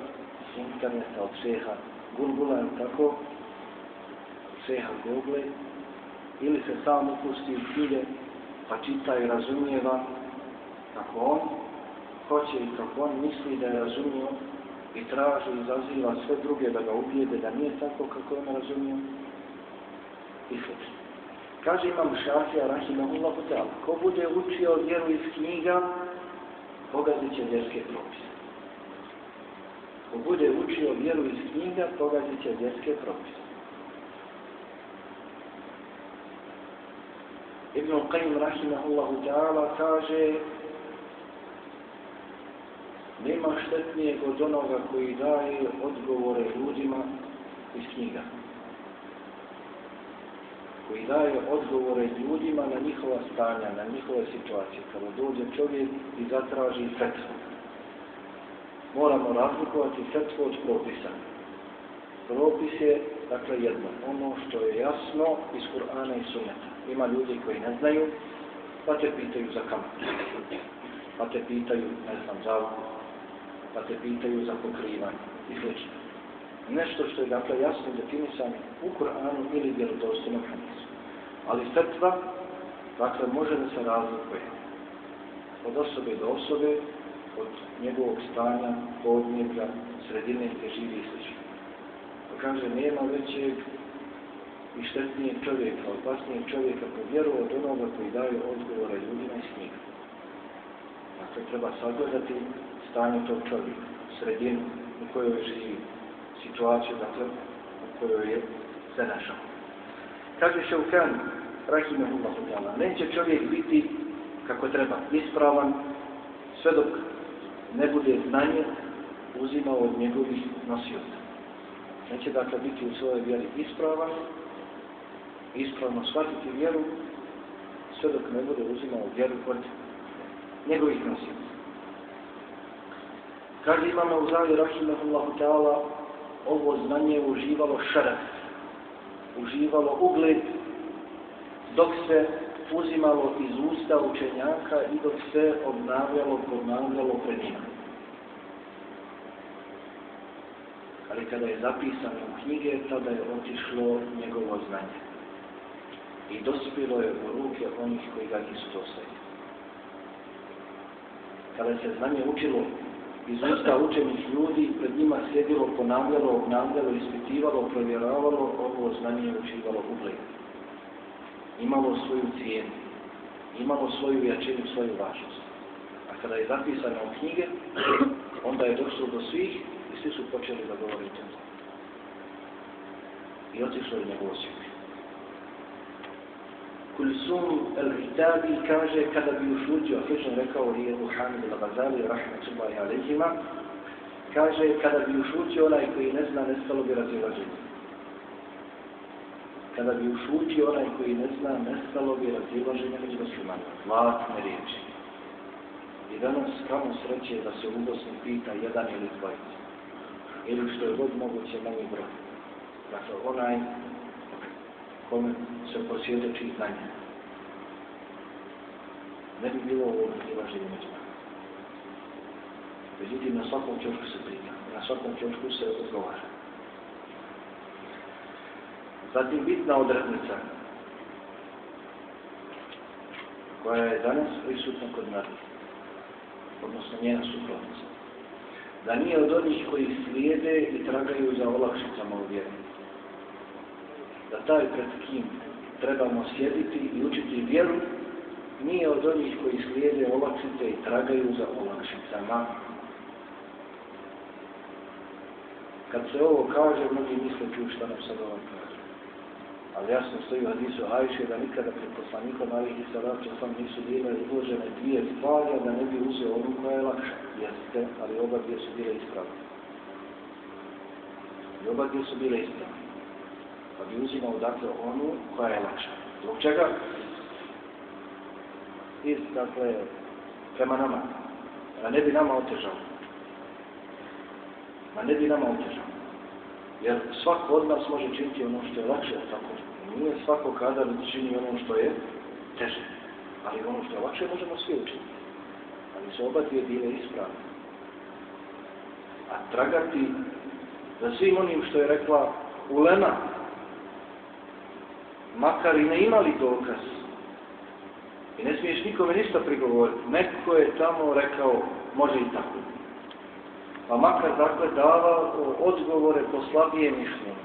interneta od šeha ili tako, šeha Google, ili se sam upusti u knjige, pa čita i razumijeva kako on hoće i kako on misli da je razumio i traži i zaziva sve druge da ga ubijede da nije tako kako on razumio i sl. Kaže imam Šafija Rahimahullahu ta'ala, ko bude učio vjeru iz knjiga, pogazit će vjerske propise. Ko bude učio vjeru iz knjiga, pogazit će vjerske propise. Ibn Qayyim Rahimahullahu ta'ala kaže nema štetnijeg od onoga koji daje odgovore ljudima iz knjiga. Koji daje odgovore ljudima na njihova stanja, na njihove situacije. Kada dođe čovjek i zatraži fetvu. Moramo razlikovati fetvu od propisa. Propis je, dakle, jedno. Ono što je jasno iz Kur'ana i Sunneta. Ima ljudi koji ne znaju, pa te pitaju za kamatu. Pa te pitaju, ne znam, za pa te pitaju za pokrivanje i sl. Nešto što je dakle jasno definisano u Kur'anu ili vjerodostojnom hadisu. Ali srtva, dakle, može da se razlikuje od osobe do osobe, od njegovog stanja, podnjega, sredine gdje živi i sl. Pa kaže, nema većeg i štetnijeg čovjeka, opasnijeg čovjeka po vjeru od onoga koji daju odgovore ljudima iz knjiga. Dakle, treba sagledati stanje tog čovjeka, sredinu u kojoj živi, situaciju, dakle, u kojoj je se našao. Kaže Šaukan, Rahimahullahu ta'ala, neće čovjek biti kako treba, ispravan, sve dok ne bude znanje uzimao od njegovih nosioca. Neće dakle biti u svojoj vjeri ispravan, ispravno shvatiti vjeru, sve dok ne bude uzimao vjeru od njegovih nosioca. Kaže imamo u Zavi Rahimahullahu ta'ala, ovo znanje uživalo šaraf, uživalo ugled, dok se uzimalo iz usta učenjaka i dok se obnavljalo, podnavljalo pred njima. Ali kada je zapisano u knjige, tada je otišlo njegovo znanje. I dospilo je u ruke onih koji ga nisu dostavili. Kada se znanje učilo iz usta učenih ljudi, pred njima sjedilo, ponavljalo, obnavljalo, ispitivalo, provjeravalo, ovo znanje je učivalo ugled. Imalo svoju cijenu, imalo svoju jačinu, svoju važnost. A kada je zapisano u knjige, onda je došlo do svih i svi su počeli da govori o. I otišlo je njegovo. Kulsum el-Hitabi kaže kada bi ušutio, slično rekao i Ebu Hamid al-Ghazali, rahmatullahi alaihima, kaže kada bi ušutio onaj koji ne zna, nestalo bi razilaženje. Kada bi ušutio onaj koji ne zna, nestalo bi razilaženje među muslimana. Zlatne riječi. I danas kamo sreće da se u Bosni pita jedan ili dvojica. Ili što je god moguće manji broj. Dakle, onaj kome se posvjedoči znanje. Ne bi bilo ovo razilaženje među nama. Međutim, na svakom čošku se prija, na svakom čošku se odgovara. Zatim bitna odrednica koja je danas prisutna kod mladih, odnosno njena suprotnica. Da nije od onih koji slijede i tragaju za olakšicama u vjeru da taj pred kim trebamo sjediti i učiti vjeru, nije od onih koji slijede olakšice i tragaju za olakšicama. kad se ovo kaže, mnogi misle tu šta nam sad ovaj kaže. Ali jasno stoji u hadisu Ajše da nikada pred poslanikom Alih i Salatu sam nisu bile izložene dvije stvari, da ne bi uzeo onu koja je lakša. Jeste, ali oba dvije su bile ispravne. I oba dvije su bile ispravne. Pa bi uzimao dakle onu koja je lakša. Zbog čega? Iz, dakle, prema nama. Da ne bi nama otežao. Da ne bi nama otežao. Jer svako od nas može činiti ono što je lakše, tako nije svako kada da čini ono što je teže. Ali ono što je lakše možemo svi učiniti. Ali su oba dvije bile ispravne. A tragati za svim onim što je rekla Ulema, makar i ne imali dokaz, i ne smiješ nikome ništa prigovoriti, neko je tamo rekao, može i tako. Pa makar dakle dava odgovore po slabije mišljenje.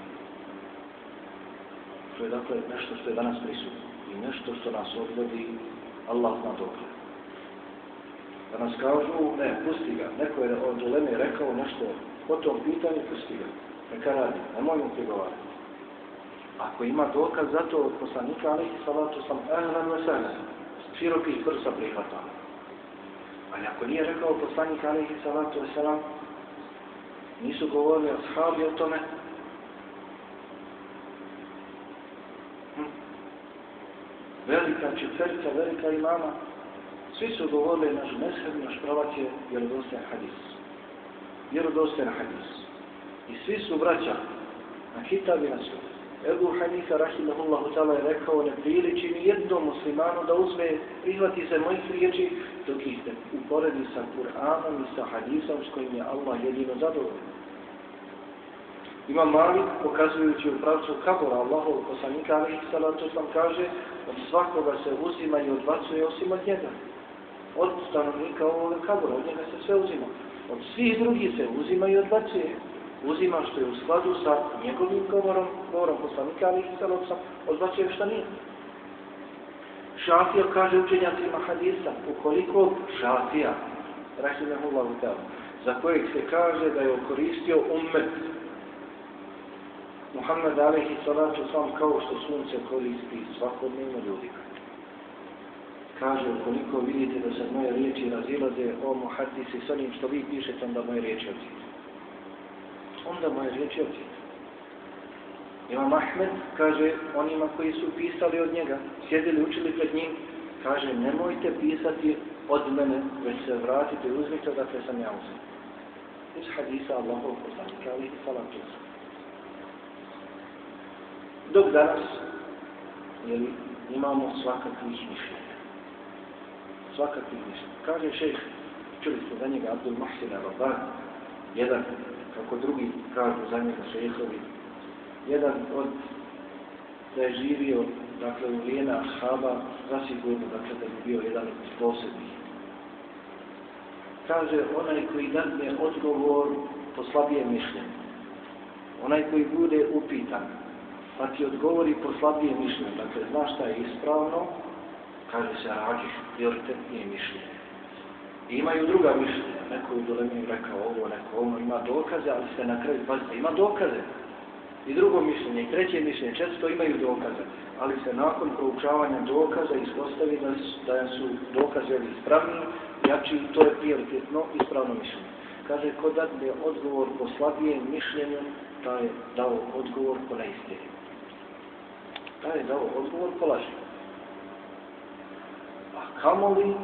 To je dakle nešto što je danas prisutno i nešto što nas odvodi Allah na dobro. Da nas kažu, ne, pusti ga. Neko je od Uleme rekao nešto po tom pitanju, pusti ga. Neka radi, nemoj mu prigovarati. Ako ima dokaz za to od poslanika, ali salatu sam ehlan vesele, širokih prsa prihvatam. Ali ako nije rekao poslanik, ali salatu veselam, nisu govorili ashabi o tome, hm. velika četverica, velika imama, svi su govorili naš mesheb, naš pravac je vjerodostajan hadis. Vjerodostajan hadis. I svi su braća na kitab i na. Ebu Hanifa rahimahullahu ta'ala je rekao ne priliči ni jednom muslimanu da uzme, prihvati se mojih riječi dok ih te uporedi sa Kur'anom i sa hadisom s kojim je Allah jedino zadovoljan. Ima Malik, pokazujući u pravcu kabora Allahov poslanika, ali ih salatu sam kaže, od svakoga se uzima i odbacuje osim od njega. Od stanovnika ovog kabora, od njega se sve uzima. Od svih drugih se uzima i odbacuje uzima što je u skladu sa njegovim govorom, govorom poslanika, ali ih salot sam odbačuje što nije. Šafija kaže učenjacima hadisa, ukoliko šafija, rahimahullahu ta'ala, za kojeg se kaže da je okoristio ummet, Muhammed alaihi salatu sam kao što sunce koristi svakodnevno ljudima. Kaže, ukoliko vidite da se moje riječi razilaze o muhadisi s onim što vi pišete, onda moje riječi odzite onda moje riječi očiti. Imam Ahmed kaže onima koji su pisali od njega, sjedili, učili pred njim, kaže nemojte pisati od mene, već se vratite i uzmite odakle sam ja uzim. Iz hadisa Allahov poslanika, ali i salatu Dok danas, jeli, imamo svakakvih mišljenja. Svakakvih mišljenja. Kaže šejh, čuli smo za njega Abdul Mahsin al jedan kako drugi kažu za njega šehovi, jedan od da je živio dakle, u vrijeme ashaba, zasigurno dakle, da bi bio jedan od posebnih. Kaže, onaj koji dadne odgovor po slabije mišljenje, onaj koji bude upitan, pa ti odgovori po slabije mišljenje, dakle, znaš šta je ispravno, kaže se, rađiš prioritetnije mišljenje. I imaju druga mišljenja. Neko je dole mi rekao ovo, neko ovo, ima dokaze, ali ste na kraju, pazite, ima dokaze. I drugo mišljenje, i treće mišljenje, često imaju dokaze, ali se nakon proučavanja dokaza ispostavi da su, da su dokaze ispravni, jači, to je prioritetno ispravno mišljenje. Kaže, ko dadne odgovor po slabijem mišljenju, taj je dao odgovor po neistini. Taj je dao odgovor po laži. A kamoli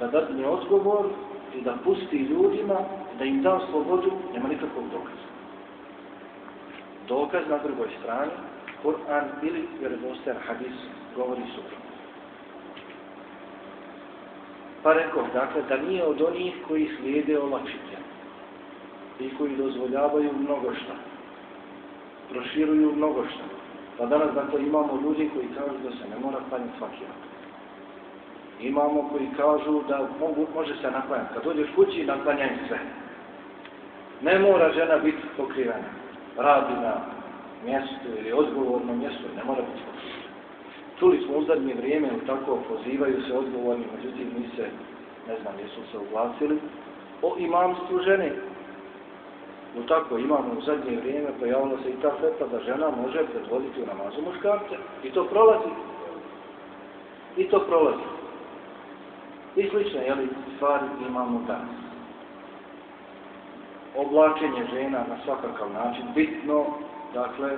da dadne odgovor i da pusti ljudima, da im da slobodu, nema nikakvog dokaza. Dokaz na drugoj strani, Kur'an ili vjerodostajan hadis govori suprotno. Pa rekao, dakle, da nije od onih koji slijede olakšitja i koji dozvoljavaju mnogo šta, proširuju mnogo šta. Pa danas, dakle, imamo ljudi koji kažu da se ne mora klanjati svaki. Imamo koji kažu da mogu, može se naklanjati. Kad dođeš kući, naklanjaj sve. Ne mora žena biti pokrivena. Radi na mjestu ili odgovorno mjesto, ne mora biti pokrivena. Čuli smo u zadnje vrijeme, tako pozivaju se odgovorni, međutim mi se, ne znam, jesu se uglasili, o imamstvu žene. No tako imamo u zadnje vrijeme pojavila se i ta feta da žena može predvoditi u namazu muškarce. I to prolazi. I to prolazi. I slične jeli, stvari imamo danas. Oblačenje žena na svakakav način, bitno, dakle,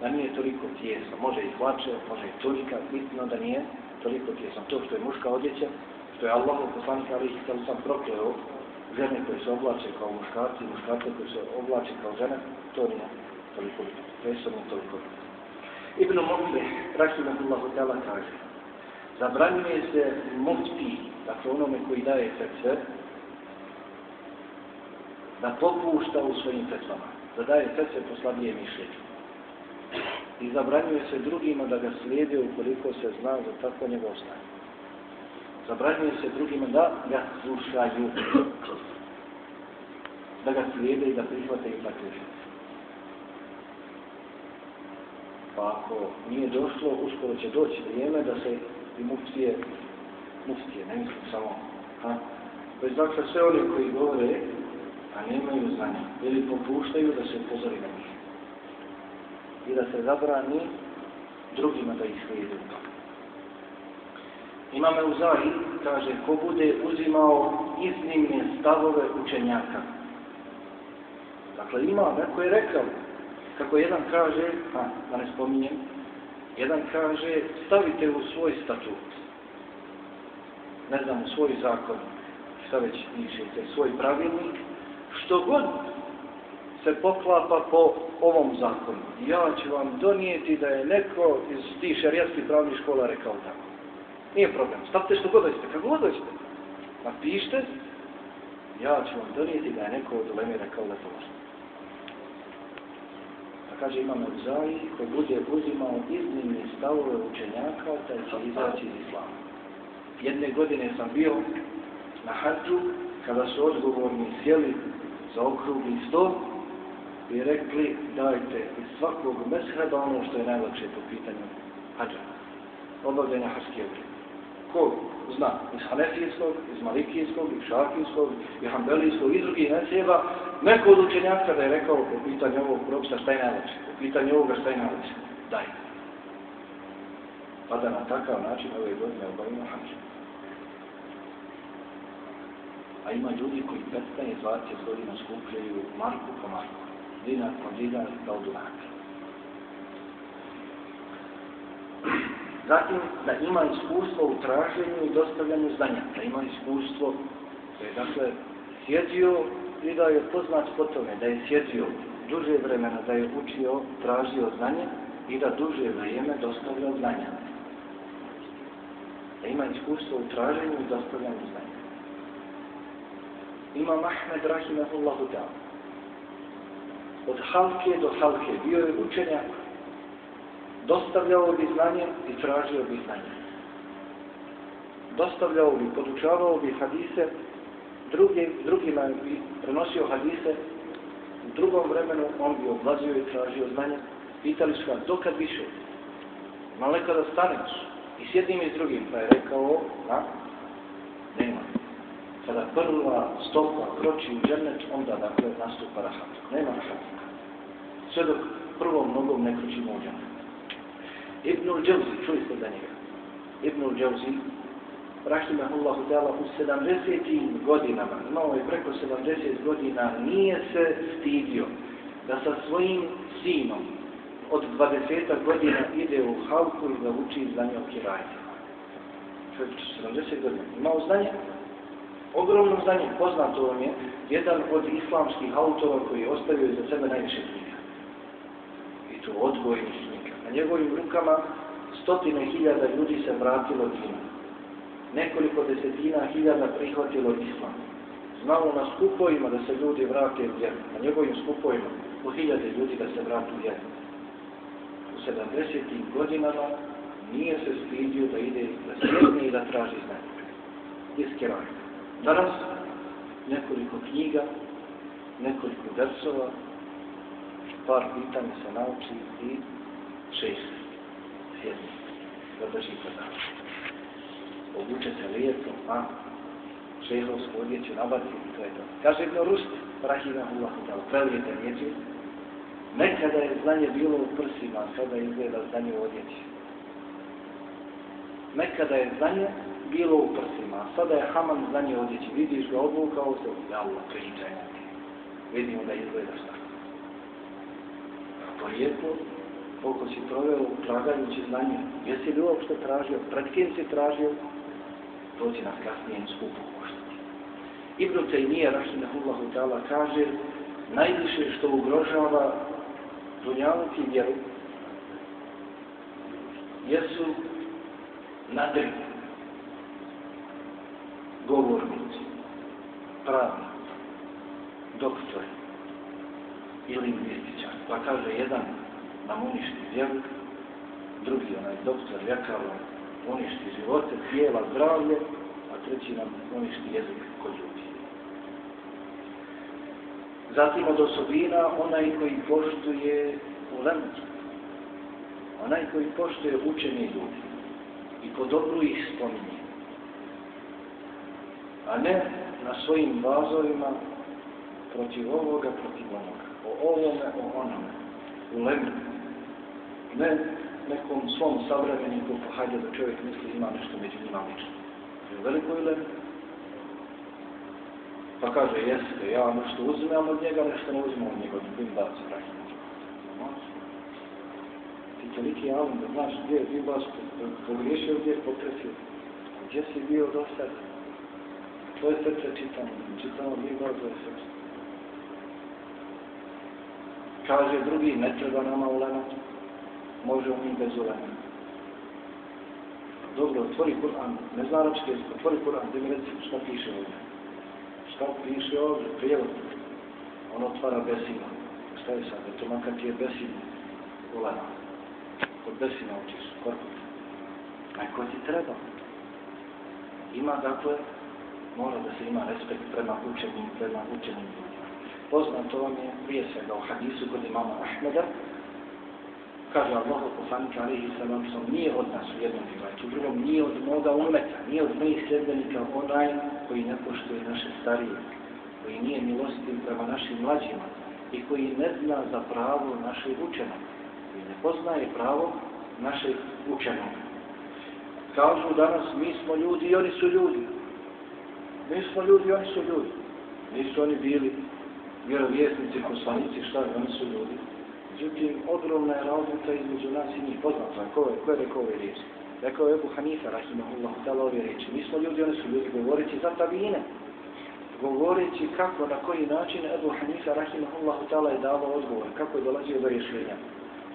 da nije toliko tijesno. Može i hlače, može i tunika, bitno da nije toliko tijesno. To što je muška odjeća, što je Allah poslanik ali sam prokleo žene koje se oblače kao muškarci muškarce koje se oblače kao žene, to nije toliko je toliko. Ibn Mokle, Rahimahullah Hotela kaže, zabranjuje se mufti, dakle onome koji daje fetve, da popušta u svojim fetvama, da daje fetve po slabije mišljenju. I zabranjuje se drugima da ga slijede ukoliko se zna za tako njegov stanje. Zabranjuje se drugima da ga slušaju. Da ga slijede i da prihvate i tako Pa ako nije došlo, uskoro će doći vrijeme da se i muftije, ne mislim samo, ha? Već dakle sve oni koji govore, a nemaju znanja, ili popuštaju da se upozori na njih. I da se zabrani drugima da ih slijede u tome. Imam Euzari kaže, ko bude uzimao iznimne stavove učenjaka. Dakle, ima, neko je rekao, kako jedan kaže, a, da ne spominjem, jedan kaže, stavite u svoj statut, ne znam, svoj zakon, šta već pišete, svoj pravilnik, što god se poklapa po ovom zakonu. Ja ću vam donijeti da je neko iz tih šarijatskih pravnih škola rekao tako. Nije problem. Stavite što god hoćete, kako god hoćete. Napišite, ja ću vam donijeti da je neko od uleme rekao da to može. Pa kaže imam Evzaji, ko bude uzimao iznimni stavove učenjaka, taj će izaći iz islama. Jedne godine sam bio na hađu, kada su odgovorni sjeli za okrugli sto i rekli dajte iz svakog mesheba ono što je najlakše po pitanju hađa, obavljanja haške Ko zna? Iz Hanefijskog, iz Malikijskog, iz Šakijskog, iz Hanbelijskog i drugih neseba, neko od učenjaka da je rekao po pitanju ovog propisa šta je najveće, po pitanju ovoga šta je najveće. Daj. Pa da na takav način ove godine obavimo hađu. A ima ljudi koji 15-20 godina skupljaju marku po marku, dinar po dinar kao dunaka. Zatim, da ima iskustvo u traženju i dostavljanju znanja. Da ima iskustvo, da je dakle sjedio i da je poznat po tome, da je sjedio duže vremena, da je učio, tražio znanje i da duže vrijeme dostavljao znanja. Da ima iskustvo u traženju i dostavljanju znanja. Ima Mahmed Rahimahullahu ta'ala. Od halke do halke bio je učenjak dostavljao bi znanje i tražio bi znanje. Dostavljao bi, podučavao bi hadise, drugi, drugima bi prenosio hadise, u drugom vremenu on bi odlazio i tražio znanje. Pitali su ga, dokad više? Malo kada staneš i s jednim i s drugim, pa je rekao, a, nema. Kada prva stopa kroči u džennet, onda dakle nastupa rahat. Nema rahat. Sve dok prvom nogom ne kročimo u džennet. Ibnul Džavzi, čuli ste za njega. Ibnul Džavzi, rahimahullahu ta'ala, u 70. godinama, imao je preko 70 godina, nije se stidio da sa svojim sinom od 20 godina ide u halku i da uči znanje o kirajima. Čovjek 70 godina. Imao znanje, ogromno znanje, poznato vam je, jedan od islamskih autora koji je ostavio za sebe najviše knjiga. I to odgojnih na njegovim rukama stotine hiljada ljudi se vratilo dinu. Nekoliko desetina hiljada prihvatilo islam. Znalo na skupovima da se ljudi vrate u vjeru. Na njegovim skupovima po hiljade ljudi da se vrati u vjeru. U 70. godinama nije se stidio da ide da sjedne i da traži znanje. Iskiraj. Danas nekoliko knjiga, nekoliko versova, par pitanja se nauči i šest, sjedni, da drži predavanje. Obuče se lijepo, a šehovsku odjeću nabati i to je to. Kaže Ibn Rusti, rahimahullahu ta'ala, prelijete riječi, nekada je znanje bilo u prsima, sada izgleda znanje u odjeći. Nekada je znanje bilo u prsima, sada je Haman znanje u odjeći. Vidiš ga obukao se, ja Allah, ti. Vidimo da izgledaš tako. To lijepo, koliko si proveo tragajući znanje, jesi li uopšte tražio, pred kim si tražio, to će nas kasnije skupo koštati. Ibn Taymiye, rahimahullahu ta'ala, kaže, najviše što ugrožava dunjaluk i vjeru, jesu nadri, govornici, pravnici, doktori i lingvističar. Pa kaže jedan nam uništi vjeru, drugi onaj doktor ljekava uništi živote, tijela, zdravlje, a treći nam uništi jezik kod ljudi. Zatim od osobina onaj koji poštuje ulemet, onaj koji poštuje učeni ljudi i po dobru ih spominje, a ne na svojim bazovima protiv ovoga, protiv onoga, o ovome, o onome, ulemet, ne nekom svom savremeniku, pa hajde da čovjek misli ima nešto među njima lično. Je veliko ili Pa kaže, jeste, ja nešto uzmem od njega, nešto ne uzmem od njega, od bimbac, rahim. Ti toliki alim da znaš gdje je bimbac pogriješio, gdje je potresio. Gdje si bio do sad? Tvoje srce čitamo, čitamo bimbac za srce. Kaže drugi, ne treba nama ulemati možemo mi bez ulema. Dobro, otvori Kur'an, ne zna račke, otvori Kur'an, gdje mi reci šta piše ovdje. Šta piše ovdje, prijevod. On otvara besima. Šta je sad, to makar ti je besima ulema. Kod besima učiš, korput. Najko ti treba. Ima, dakle, mora da se ima respekt prema učenim, prema učenim ljudima. Poznato vam je prije svega u hadisu kod imama Ahmeda, kaže Allah poslanik alaihi sallam sam nije od nas u jednom rivaču, u drugom nije od moga umeta, nije od mojih sljedbenika onaj koji ne poštuje naše starije, koji nije milostiv prema našim mlađima i koji ne zna za pravo našeg učenog, koji ne poznaje pravo našeg učenog. Kažu danas mi smo ljudi i oni su ljudi. Mi smo ljudi oni su ljudi. Nisu oni bili vjerovjesnici, poslanici, šta oni su ljudi. Međutim, ogromna je razlika između nas i njih poznata. Ko je, ko je rekao ove riječi? Rekao je Ebu Hanifa, rahimahullah, dala ove riječi. Mi smo ljudi, oni su ljudi, govoreći za tabine. Govoreći kako, na koji način Ebu Hanifa, rahimahullah, dala je dala odgovor, kako je dolazio do rješenja.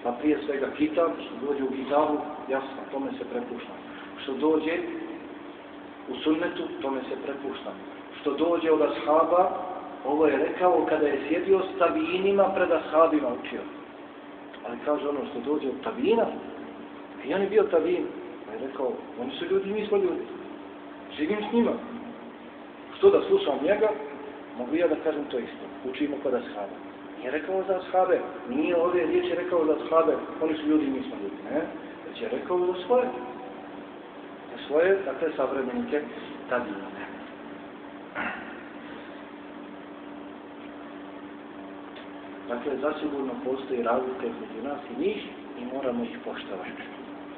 Pa prije svega kitab, što dođe u kitabu, jasno, tome se prepušta. Što dođe u sunnetu, tome se prepušta. Što dođe od ashaba, ovo je rekao kada je sjedio s tabinima pred ashabima učio. Ali kaže ono što dođe od tabina, i on je bio tabin, pa je rekao, oni su ljudi, mi smo ljudi. Živim s njima. Što da slušam njega, mogu ja da kažem to isto. Učimo kod ashaba. Nije rekao za ashabe, nije ove riječi rekao za ashabe, oni su ljudi, mi smo ljudi. Ne? Već je rekao za svoje. Svoje, dakle, savremenike tabine. Dakle, zasigurno postoji razlika između nas i njih i moramo ih poštovati.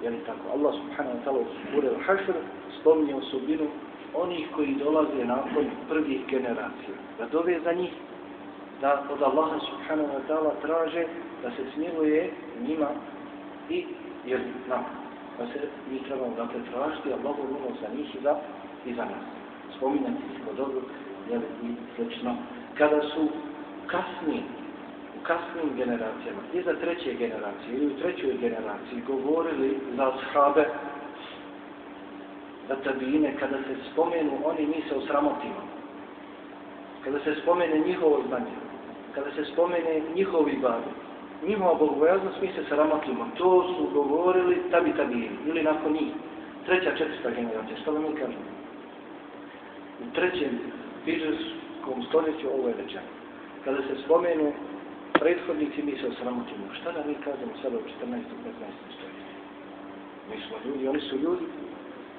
Je li tako? Allah subhanahu wa ta'ala u suri al-Hashr spominje osobinu onih koji dolaze nakon prvih generacija. Da dove za njih, da od Allaha subhanahu wa ta'ala traže da se smiluje njima i jer nam, da se mi trebamo dakle tražiti Allahu luno za njih i za, i za nas. Spominjati smo dobro, jel i slično. Kada su kasnije kasnim generacijama, iza treće generacije ili u trećoj generaciji govorili za shabe, za tabine, kada se spomenu oni, mi se osramotimo. Kada se spomene njihovo znanje, kada se spomene njihovi badi, njihova bogobojaznost, mi se sramotimo. To su govorili tabi tabini, ili nakon njih. Treća, četvrta generacija, što da mi kažemo? U trećem fiđarskom stoljeću ovo je rečeno. Kada se spomenu prethodnici mi se osramotimo. Šta da mi kažemo sada u 14. 15. stoljeću? Mi smo ljudi, oni su ljudi.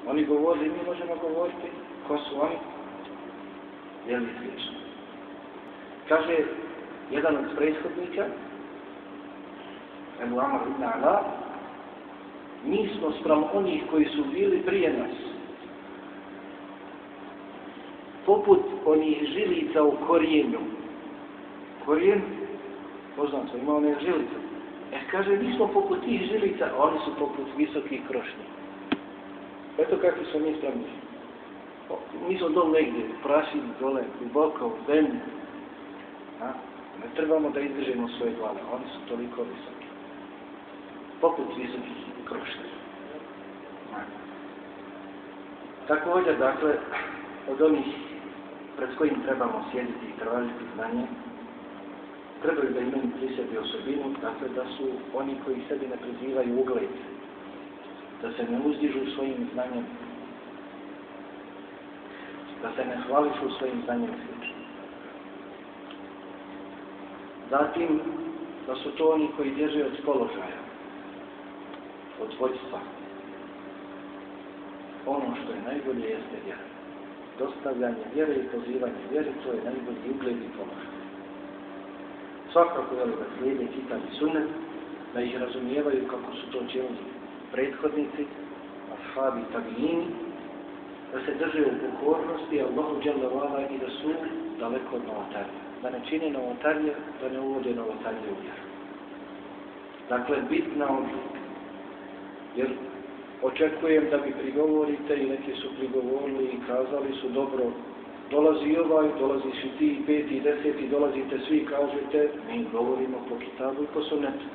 Oni govori, mi možemo govoriti. Ko su oni? Je li? Kaže, jedan od prethodnika, Ebu Amar ibn Ala, mi smo sprem onih koji su bili prije nas, poput onih žilica u korijenju. Korijen, poznato, ima one žilice. E, kaže, mi smo poput tih žilica, a oni su poput visokih krošnji. Eto kakvi smo mi spremni. Mi smo dole negdje, prašili dole, duboko, u zemlji. Ne trebamo da izdržimo svoje glave, oni su toliko visoki. Poput visokih krošnji. Također, dakle, od onih pred kojim trebamo sjediti i tražiti znanje, trebaju da imaju pri sebi osobinu, dakle da su oni koji sebi ne prizivaju ugled, da se ne uzdižu svojim znanjem, da se ne hvališu svojim znanjem. Zatim, da su to oni koji bježe od položaja, od vođstva. Ono što je najbolje jeste vjera. Dostavljanje vjere i pozivanje vjere, to je najbolji ugled i položaj. Svakako je da slijede kitab sunet, da ih razumijevaju kako su to činili prethodnici, ashabi i tabijini, da se drže u pokornosti, Allahu dželle i da su daleko od novotarije. Da ne čine novotarije, da ne uvode novotarije u vjeru. Dakle, bitna odluka. Jer očekujem da mi prigovorite i neki su prigovorili i kazali su dobro, dolazi ovaj, dolazi su ti peti i deseti, dolazite svi kažete, mi govorimo po kitabu i po sunetu.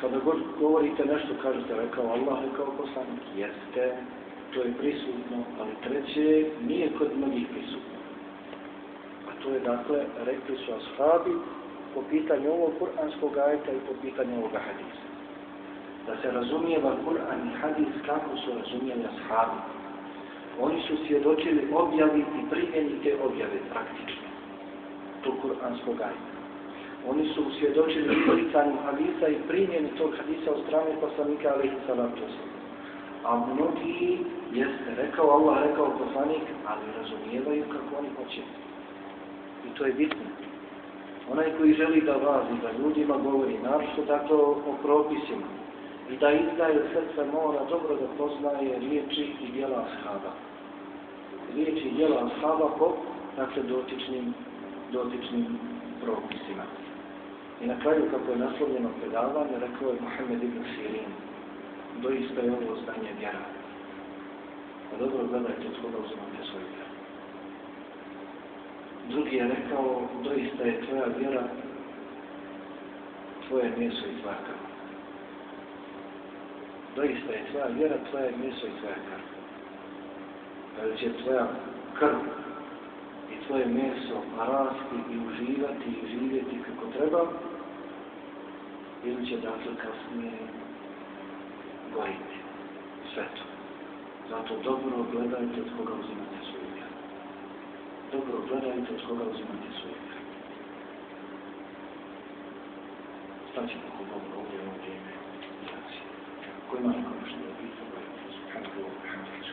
Kada govorite nešto, kažete, rekao Allah, rekao poslanik, jeste, to je prisutno, ali treće nije kod mnogih prisutno. A to je, dakle, rekli su ashabi po pitanju ovog kuranskog ajeta i po pitanju ovoga hadisa. Da se razumijeva Kur'an i hadis kako su razumijeli ashabi. Oni su svjedočili objavi i primjeni te objave praktično. To kuranskog ajeta. Oni su svjedočili izricanju hadisa i primjeni tog hadisa od strane poslanika alaihi salatu A mnogi, jeste, rekao Allah, rekao poslanik, ali razumijevaju kako oni hoće. I to je bitno. Onaj koji želi da vazi, da ljudima govori, našto dakle o propisima, i da izdaje srce mora dobro da poznaje riječi i djela ashaba. Riječi i djela ashaba po, dakle, dotičnim, dotičnim propisima. I na kraju, kako je naslovljeno predavanje, rekao je Mohamed ibn Sirin, doista je ovo znanje vjera. A dobro gledajte od koga uzimate svoj vjera. Drugi je rekao, doista je tvoja vjera tvoje meso i tvoja. Doista je tvoja vjera, tvoje meso i tvoja krv. Da će tvoja krv i tvoje meso rasti i uživati i živjeti kako treba, ili će dakle kasnije goriti. Sve to. Zato dobro gledajte od koga uzimate svoju vjeru. Dobro gledajte od koga uzimate svoju vjeru. Staćemo ko Bog ovdje vrijeme. Ko ima neko što je wa ta'ala,